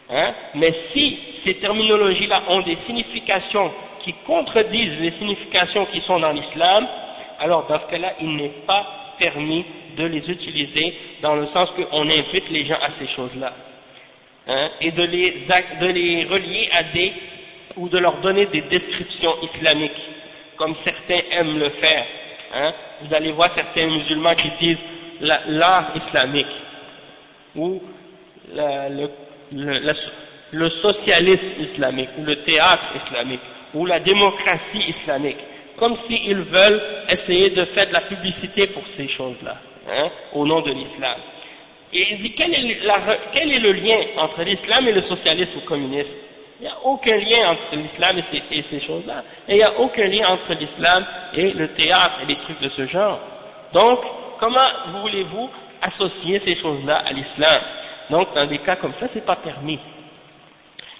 Hein? Mais si ces terminologies-là ont des significations qui contredisent les significations qui sont dans l'islam, alors dans ce cas-là, il n'est pas permis de les utiliser dans le sens qu'on invite les gens à ces choses-là. Hein? Et de les, de les relier à des, ou de leur donner des descriptions islamiques, comme certains aiment le faire. Hein, vous allez voir certains musulmans qui disent l'art islamique ou le, le, socialisme islamique ou le théâtre islamique ou la démocratie islamique, comme s'ils veulent essayer de faire de la publicité pour ces choses-là, hein, au nom de l'islam. Et il quel est le lien entre l'islam et le socialisme ou le communisme? Il n'y a aucun lien entre l'islam et ces, choses-là. Et il n'y a aucun lien entre l'islam et le théâtre et les trucs de ce genre. Donc, comment voulez-vous associer ces choses-là à l'islam? Donc, dans des cas comme ça, c'est pas permis.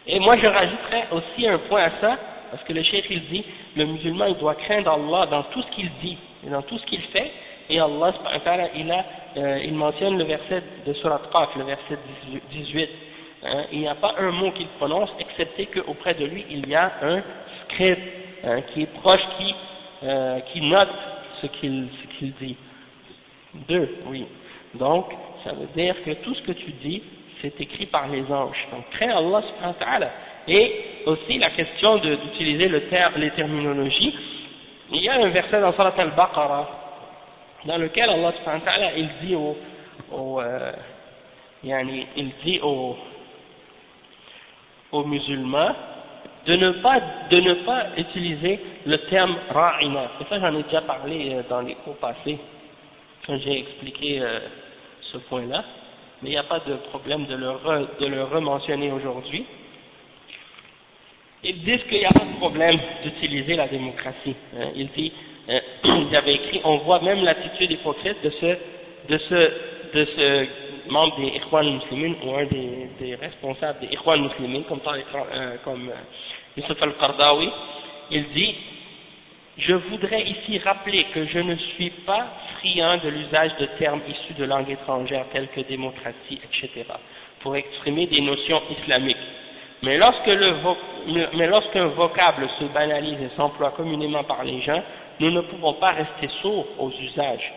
Et moi, je rajouterais aussi un point à ça, parce que le chef, il dit, le musulman, il doit craindre Allah dans tout ce qu'il dit et dans tout ce qu'il fait. Et Allah, il, a, euh, il mentionne le verset de Surat Qaf, le verset 18. Hein, il n'y a pas un mot qu'il prononce, excepté qu'auprès de lui, il y a un script hein, qui est proche, qui, euh, qui note ce qu'il qu'il dit. Deux, oui. Donc, ça veut dire que tout ce que tu dis, c'est écrit par les anges. Donc, crains Allah subhanahu wa ta'ala. Et aussi la question d'utiliser le terme, les terminologies. Il y a un verset dans Salat al-Baqarah dans lequel Allah subhanahu wa ta'ala, il dit au, au euh, il dit au, aux musulmans de ne pas, de ne pas utiliser le terme ra'ina. Et ça, j'en ai déjà parlé euh, dans les cours passés, quand j'ai expliqué euh, ce point-là. Mais il n'y a pas de problème de le, de le rementionner aujourd'hui. Ils disent qu'il n'y a pas de problème d'utiliser la démocratie. Hein. Ils disent, euh, ils avaient écrit, on voit même l'attitude hypocrite de ce, de ce, de ce membre des Ikhwan Muslimin ou un des, responsables des Ikhwan Muslimin, comme, euh, comme euh, al-Qardawi, il dit Je voudrais ici rappeler que je ne suis pas friand de l'usage de termes issus de langues étrangères telles que démocratie, etc., pour exprimer des notions islamiques. Mais lorsque le mais lorsqu'un vocable se banalise et s'emploie communément par les gens, nous ne pouvons pas rester sourds aux usages.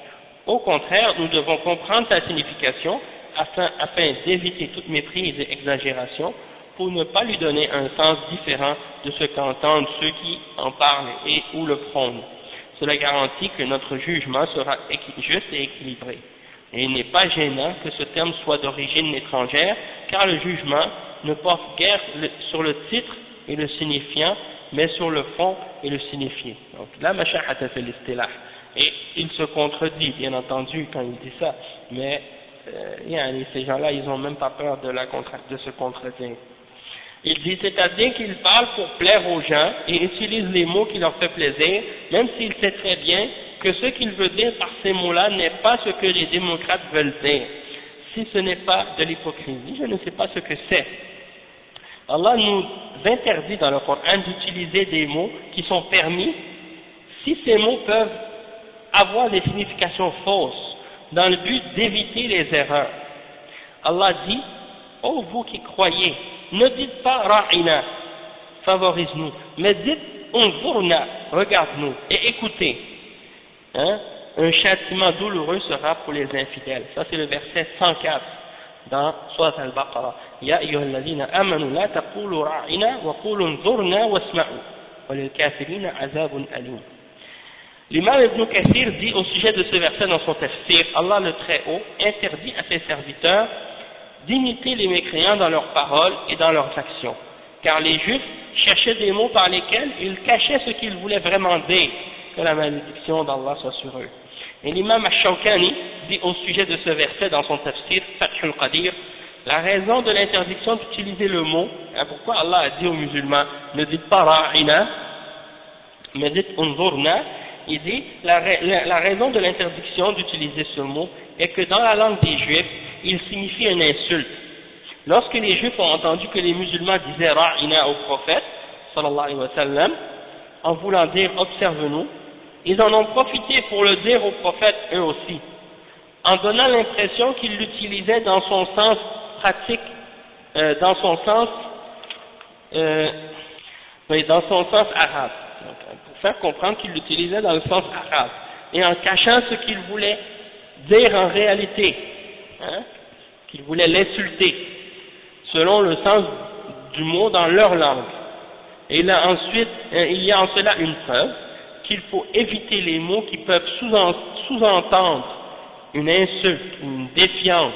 Au contraire, nous devons comprendre sa signification afin, d'éviter toute méprise et exagération, pour ne pas lui donner un sens différent de ce qu'entendent ceux qui en parlent et ou le prônent. cela garantit que notre jugement sera juste et équilibré. Et il n'est pas gênant que ce terme soit d'origine étrangère, car le jugement ne porte guère sur le titre et le signifiant, mais sur le fond et le signifié. Donc là, Masha'at a fait l'istilah. Et il se contredit, bien entendu, quand il dit ça, mais euh, ces gens-là, ils n'ont même pas peur de, la de se contredire. Il dit, c'est-à-dire qu'il parle pour plaire aux gens et utilise les mots qui leur fait plaisir, même s'il sait très bien que ce qu'il veut dire par ces mots-là n'est pas ce que les démocrates veulent dire. Si ce n'est pas de l'hypocrisie, je ne sais pas ce que c'est. Allah nous interdit dans le Coran d'utiliser des mots qui sont permis si ces mots peuvent avoir des significations fausses dans le but d'éviter les erreurs. Allah dit, ô oh, vous qui croyez, ne dites pas ra'ina, favorise-nous, mais dites unzurna, regarde-nous et écoutez. Hein? Un châtiment douloureux sera pour les infidèles. Ça c'est le verset 104 dans Surat al-Baqarah. Ya ayyuhalladhina amanu la taqulu ra'ina wa qulu unzurna wasma'u. Kafirina azabun alim. L'imam Ibn Kathir dit au sujet de ce verset dans son tafsir, Allah le Très-Haut interdit à ses serviteurs d'imiter les mécréants dans leurs paroles et dans leurs actions, car les Juifs cherchaient des mots par lesquels ils cachaient ce qu'ils voulaient vraiment dire, que la malédiction d'Allah soit sur eux. Et l'imam Ash-Shawkani dit au sujet de ce verset dans son tafsir, Fathul Qadir, la raison de l'interdiction d'utiliser le mot, hein, pourquoi Allah a dit aux musulmans, ne dites pas ra'ina, mais dites unzurna, il dit la, raison de l'interdiction d'utiliser ce mot est que dans la langue des juifs, il signifie une insulte. Lorsque les juifs ont entendu que les musulmans disaient ra'ina au prophète, sallallahu alayhi wa sallam, en voulant dire observe-nous, ils en ont profité pour le dire au prophète eux aussi, en donnant l'impression qu'ils l'utilisaient dans son sens pratique, euh, dans son sens, euh, dans son sens arabe faire comprendre qu'il l'utilisait dans le sens arabe, et en cachant ce qu'il voulait dire en réalité, hein, qu'il voulait l'insulter, selon le sens du mot dans leur langue. Et là ensuite, euh, il y a en cela une preuve qu'il faut éviter les mots qui peuvent sous-entendre une insulte, une défiance,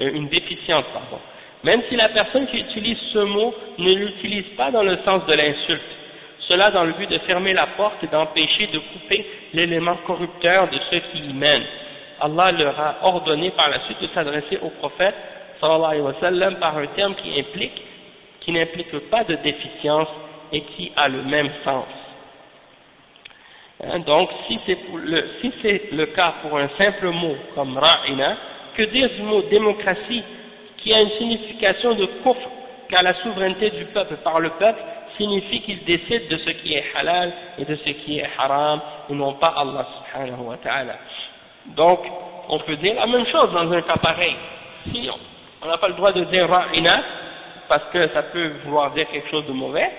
euh, une déficience, pardon. Même si la personne qui utilise ce mot ne l'utilise pas dans le sens de l'insulte, cela dans le but de fermer la porte et d'empêcher de couper l'élément corrupteur de ceux qui y mènent. Allah leur a ordonné par la suite de s'adresser au prophète alayhi wa par un terme qui implique, qui n'implique pas de déficience et qui a le même sens. Hein, donc, si c'est le, cas pour un simple mot comme ra'ina, que dire du mot démocratie qui a une signification de kufr qu'à la souveraineté du peuple par le peuple signifie qu'il décide de ce qui est halal et de ce qui est haram, et non pas Allah subhanahu wa ta'ala. Donc, on peut dire la même chose dans un cas pareil. Si on n'a pas le droit de dire ra'ina, parce que ça peut vouloir dire quelque chose de mauvais,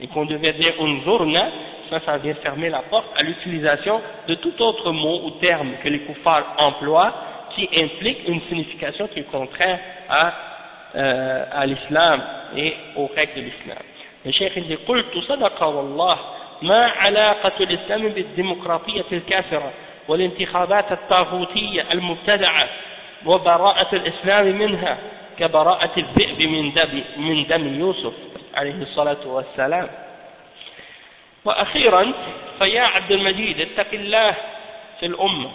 et qu'on devait dire unzurna, ça, ça vient fermer la porte à l'utilisation de tout autre mot ou terme que les kuffars emploient, qui implique une signification qui est contraire à, euh, à l'islam et aux règles de l'islam. الشيخ اللي قلت صدق والله ما علاقة الإسلام بالديمقراطية الكافرة والانتخابات الطاغوتية المبتدعة وبراءة الإسلام منها كبراءة الذئب من دم, من دم يوسف عليه الصلاة والسلام. وأخيرا فيا عبد المجيد اتق الله في الأمة.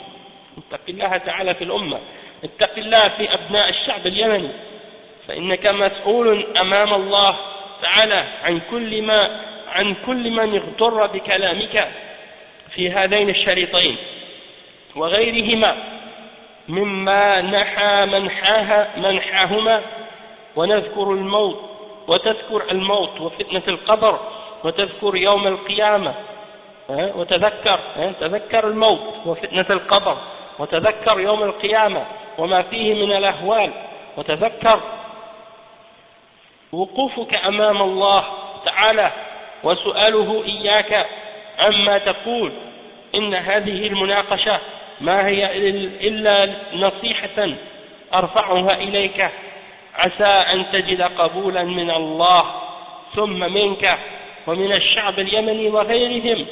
اتق الله تعالى في الأمة. اتق الله في أبناء الشعب اليمني. فإنك مسؤول أمام الله تعالى عن كل ما عن كل من اغتر بكلامك في هذين الشريطين وغيرهما مما نحى منحاها منحاهما. ونذكر الموت وتذكر الموت وفتنة القبر وتذكر يوم القيامة وتذكر تذكر الموت وفتنة القبر وتذكر يوم القيامة وما فيه من الأهوال وتذكر وقوفك أمام الله تعالى وسؤاله إياك عما تقول. إن هذه المناقشة ما هي إلا نصيحة أرفعها إليك. عسى أن تجد قبولا من الله ثم منك ومن الشعب اليمني وغيرهم.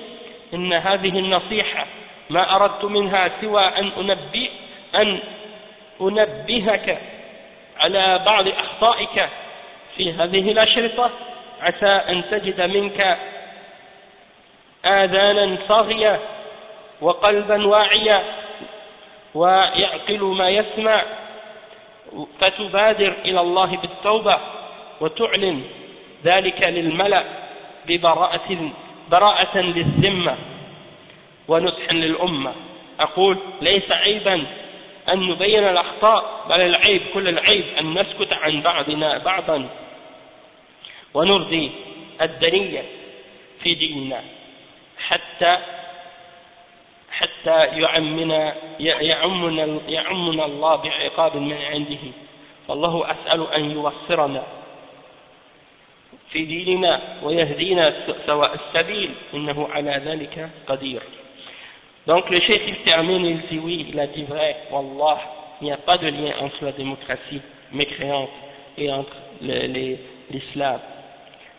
إن هذه النصيحة ما أردت منها سوى أن أنبئ أن أنبهك على بعض أخطائك في هذه الأشرطة عسى أن تجد منك آذانا صاغية وقلبا واعيا ويعقل ما يسمع فتبادر إلى الله بالتوبة وتعلن ذلك للملأ ببراءة براءة للذمة ونصحا للأمة. أقول ليس عيبا أن نبين الأخطاء بل العيب كل العيب أن نسكت عن بعضنا بعضا. ونرضي الدنية في ديننا. حتى حتى يعمنا يعمنا يعمنا الله بعقاب من عنده. فالله أسأل أن يوصرنا في ديننا ويهدينا سواء السبيل. إنه على ذلك قدير. Donc le chef il termine, il dit oui, il a dit vrai, Wallah, il n'y a pas de lien entre la démocratie mécréante et entre l'islam.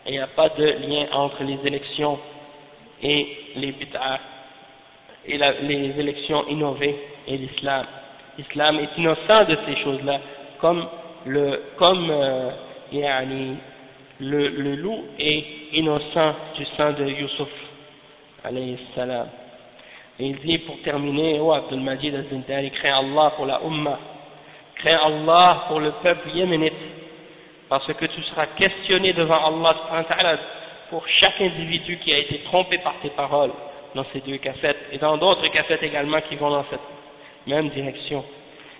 Il n'y a pas de lien entre les élections et les bid'ah, et les élections innovées et l'islam. L'islam est innocent de ces choses-là, comme le, comme, euh, le, le loup est innocent du sang de Yusuf, salam. Et il dit pour terminer, oh Abdul Majid al-Zindari, crains Allah pour la Ummah, crains Allah pour le peuple yéménite, parce que tu seras questionné devant Allah pour chaque individu qui a été trompé par tes paroles dans ces deux cassettes et dans d'autres cassettes également qui vont dans cette même direction.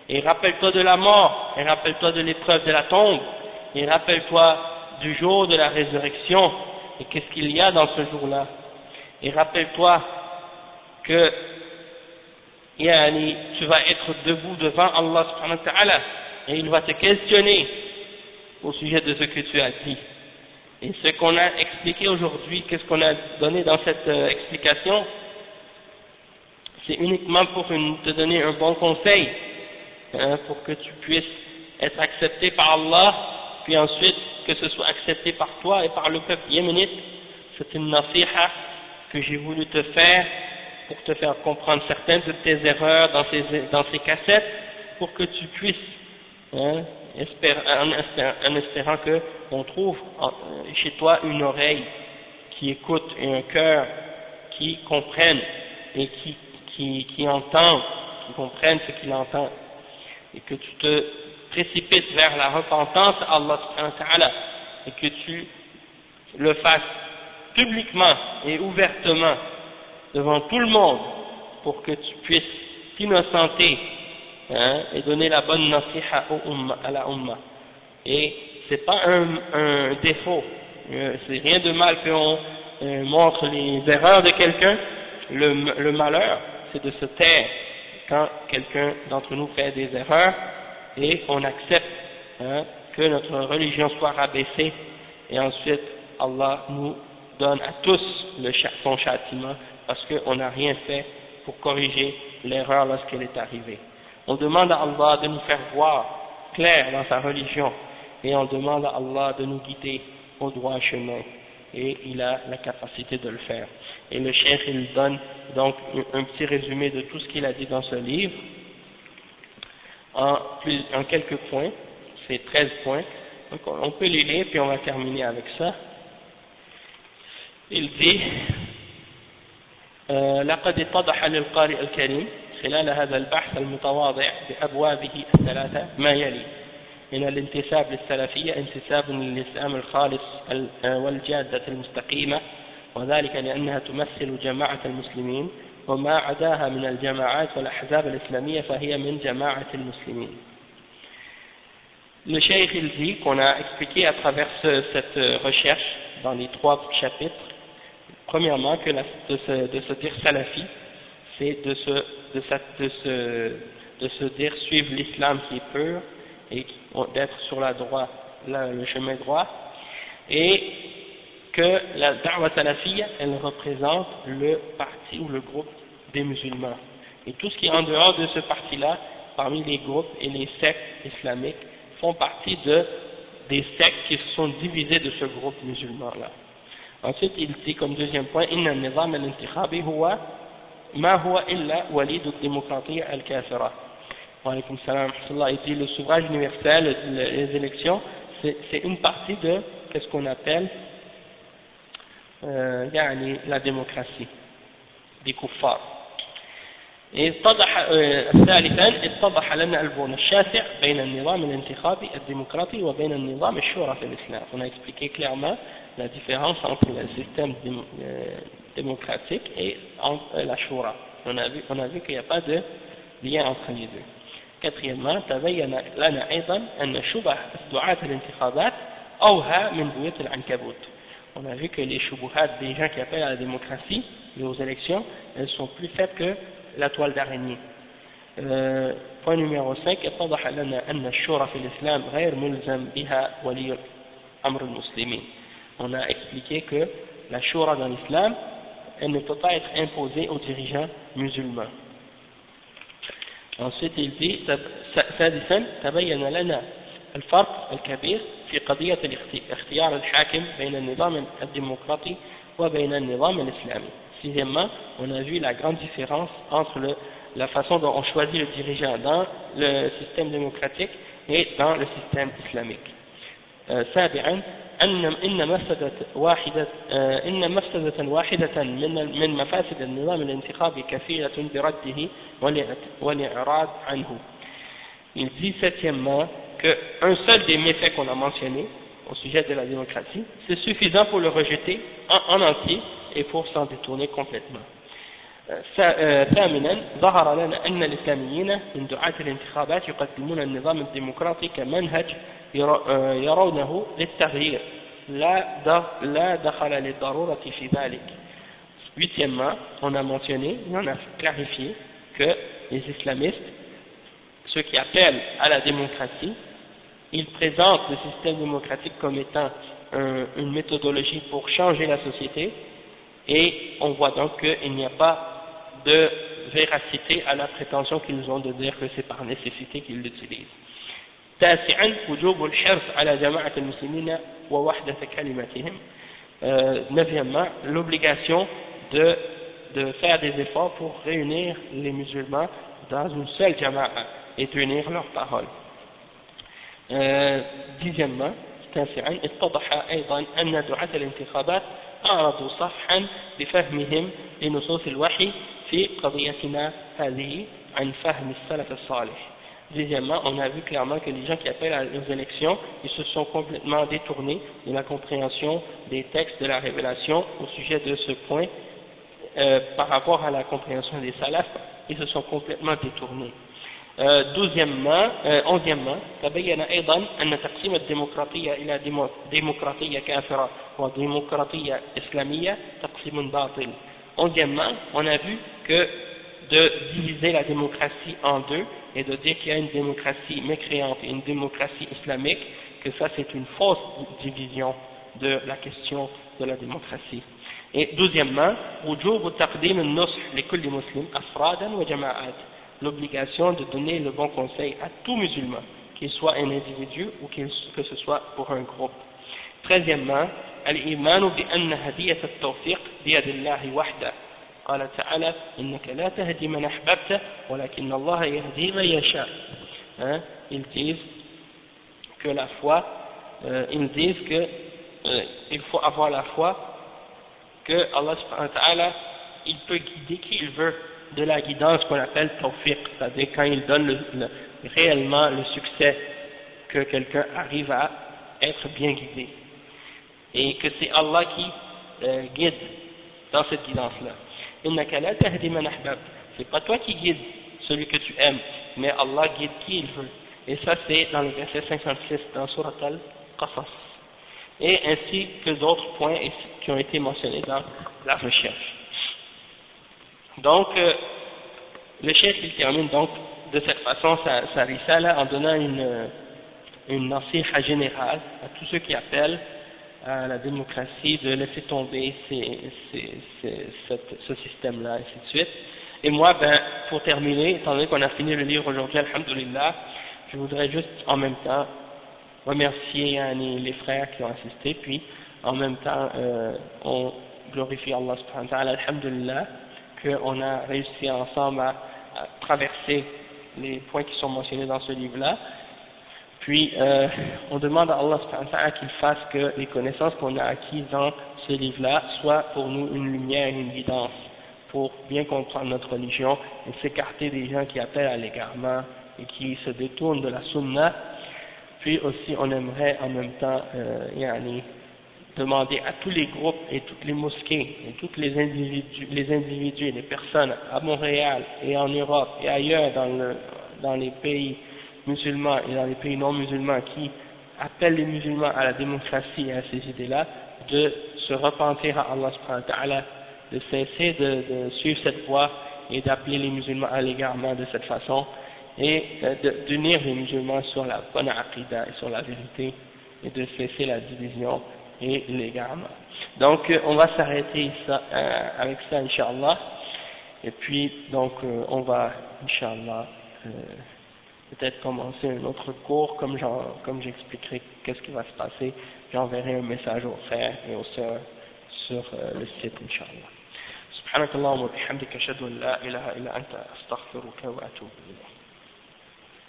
Et rappelle-toi de la mort, et rappelle-toi de l'épreuve de la tombe, et rappelle-toi du jour de la résurrection, et qu'est-ce qu'il y a dans ce jour-là? Et rappelle-toi que tu vas être debout devant Allah et il va te questionner au sujet de ce que tu as dit. Et ce qu'on a expliqué aujourd'hui, qu'est-ce qu'on a donné dans cette euh, explication, c'est uniquement pour te donner un bon conseil, hein, pour que tu puisses être accepté par Allah, puis ensuite que ce soit accepté par toi et par le peuple yéménite. C'est une nasiha que j'ai voulu te faire pour te faire comprendre certaines de tes erreurs dans ces, dans ces cassettes, pour que tu puisses, en, espérant, que on trouve chez toi une oreille qui écoute et un cœur qui comprenne et qui, qui, qui entend, qui comprenne ce qu'il entend, et que tu te précipites vers la repentance à Allah et que tu le fasses publiquement et ouvertement devant tout le monde pour que tu puisses t'innocenter hein, et donner la bonne nasiha à la umma. Et c'est pas un, un défaut, euh, c'est rien de mal qu'on euh, montre les erreurs de quelqu'un, le, le malheur c'est de se taire quand quelqu'un d'entre nous fait des erreurs et qu'on accepte hein, que notre religion soit rabaissée et ensuite Allah nous donne à tous son châtiment parce qu'on n'a rien fait pour corriger l'erreur lorsqu'elle est arrivée. On demande à Allah de nous faire voir clair dans sa religion et on demande à Allah de nous guider au droit chemin et il a la capacité de le faire. Et le chef il donne donc un petit résumé de tout ce qu'il a dit dans ce livre en, quelques points, c'est 13 points. Donc on peut les lire puis on va terminer avec ça. Il dit آه، خلال هذا البحث المتواضع بأبوابه الثلاثة ما يلي؟ من الانتساب للسلفية انتساب للإسلام الخالص آه، والجادة المستقيمة وذلك لأنها تمثل جماعة المسلمين وما عداها من الجماعات والأحزاب الإسلامية فهي من جماعة المسلمين. Le Cheikh il dit qu'on a expliqué à travers ce, cette recherche dans les trois chapitres. Premièrement, que de, se, de, se, dire salafi, c'est de se, de, de, se, de se dire suivre l'islam qui est pur et d'être sur la droite, le chemin droit, et que la da'wa salafia, elle représente le parti ou le groupe des musulmans. Et tout ce qui est en dehors de ce parti-là, parmi les groupes et les sectes islamiques, font partie de, des sectes qui sont divisées de ce groupe musulman-là. Ensuite, il dit comme deuxième point, « Inna nizam al-intikhabi huwa ما هو إلا وليد الديمقراطية الكافرة. Wa salam, il dit le suffrage universel, les élections, c'est une partie de qu'est-ce qu'on appelle euh, يعني la démocratie des kuffar. اتضح ثالثا اتضح لنا البون الشاسع بين النظام الانتخابي الديمقراطي وبين النظام الشورى في الإسلام. On a expliqué clairement la différence entre le système démocratique et entre la shura. On a vu, on a vu qu'il n'y a pas de lien entre les deux. quatrièmement تبين لنا أيضا أن شبه دعاة الانتخابات أوهى من بيوت العنكبوت on a vu que les shubuhat des gens qui appellent à la démocratie et aux élections elles sont plus faibles que la toile d'araignée euh, point numéro 5 اتضح لنا أن الشورى في الإسلام غير ملزم بها ولي أمر المسلمين on a expliqué que la shura dans l'islam elle ne peut pas être imposée aux dirigeants musulmans ensuite il dit سادسا تبين لنا الفرق الكبير في قضية اختيار الحاكم بين النظام الديمقراطي وبين النظام الإسلامي sixièmement on a vu la grande différence entre le, la façon dont on choisit le dirigeant dans le système démocratique et dans le système islamique سابعا أن إن مفسدة واحدة إن مفسدة واحدة من من مفاسد النظام الانتخابي كثيرة برده والإعراض عنه. Il dit septièmement qu'un seul des méfaits qu'on a mentionnés au sujet de la démocratie, c'est suffisant pour le rejeter en, en entier et pour s'en détourner complètement. ثامنا ظهر لنا أن الإسلاميين من دعاة الانتخابات يقدمون النظام الديمقراطي كمنهج يرونه للتغيير لا لا دخل للضرورة في ذلك Huitièmement, on a mentionné, on a clarifié que les islamistes, ceux qui appellent à la démocratie, ils présentent le système démocratique comme étant un, une méthodologie pour changer la société, et on voit donc qu'il n'y a pas de véracité à la prétention qu'ils ont de dire que c'est par nécessité qu'ils l'utilisent. تاسعا وجوب الحرص على جماعة المسلمين ووحدة كلمتهم neuvièmement l'obligation de, de faire des efforts pour réunir les musulmans dans une seule jama'a et unir leurs paroles dixièmement تاسعا اتضح أيضا أن دعاة الانتخابات أعرضوا صفحا بفهمهم لنصوص الوحي في قضيتنا هذه عن فهم السلف الصالح Deuxièmement, on a vu clairement que les gens qui appellent aux élections, ils se sont complètement détournés de la compréhension des textes de la révélation au sujet de ce point euh, par rapport à la compréhension des salafs, ils se sont complètement détournés. Euh, douzièmement, euh, onzièmement, تبين أيضا أن تقسيم الديمقراطية إلى ديمقراطية كافرة وديمقراطية إسلامية تقسيم باطل. Onzièmement, on a vu que de diviser la démocratie en deux et de dire qu'il y a une démocratie mécréante et une démocratie islamique, que ça c'est une fausse division de la question de la démocratie. Et douzièmement, l'obligation de donner le bon conseil à tout musulman, qu'il soit un individu ou que ce soit pour un groupe. Treizièmement, bi anna hadiyat al-tawfiq biyadillahi wahda قال تعالى إنك لا تهدي من أحببت ولكن الله يهدي من يشاء hein? ils disent que la foi euh, ils disent que euh, il faut avoir la foi que Allah subhanahu wa ta'ala il peut guider qui il veut de la guidance qu'on appelle tawfiq c'est-à-dire quand il donne le, le, réellement le succès que quelqu'un arrive à être bien guidé et que c'est Allah qui euh, guide dans cette guidance là c'est pas toi qui guide celui que tu aimes mais Allah guide qui il veut. Et ça c'est dans le verset 56 dans Surat al-Qasas. Et ainsi que d'autres points qui ont été mentionnés dans la recherche. Donc euh, le chef il termine donc de cette façon sa, sa là en donnant une une générale à tous ceux qui appellent à la démocratie de laisser tomber ces, ces, ces, ce système-là, ainsi de suite. Et moi, ben, pour terminer, étant donné qu'on a fini le livre aujourd'hui, Alhamdulillah, je voudrais juste en même temps remercier les frères qui ont assisté, puis en même temps euh, on glorifie Allah subhanahu wa ta'ala, alhamdulillah, qu'on a réussi ensemble à, traverser les points qui sont mentionnés dans ce livre-là. Puis euh, on demande à Allah qu'il fasse que les connaissances qu'on a acquises dans ce livre-là soient pour nous une lumière, une guidance pour bien comprendre notre religion et s'écarter des gens qui appellent à l'égarement et qui se détournent de la sunna. Puis aussi, on aimerait en même temps euh, demander à tous les groupes et toutes les mosquées et tous les individus, les individus et les personnes à Montréal et en Europe et ailleurs dans, le, dans les pays musulmans et dans les pays non musulmans qui appellent les musulmans à la démocratie et à ces idées-là, de se repentir à Allah subhanahu wa ta'ala de cesser de, suivre cette voie et d'appeler les musulmans à l'égarement de cette façon et d'unir les musulmans sur la bonne aqidah et sur la vérité et de cesser la division et l'égarement. Donc on va s'arrêter euh, avec ça Inch'Allah et puis donc euh, on va Inch'Allah euh, peut-être commencer un autre cours comme comme j'expliquerai qu'est-ce qui va se passer j'enverrai un message aux frères et aux sœurs sur le site Inch'Allah سبحانك اللهم وبحمدك أشهد أن لا إله إلا أنت أستغفرك وأتوب إليك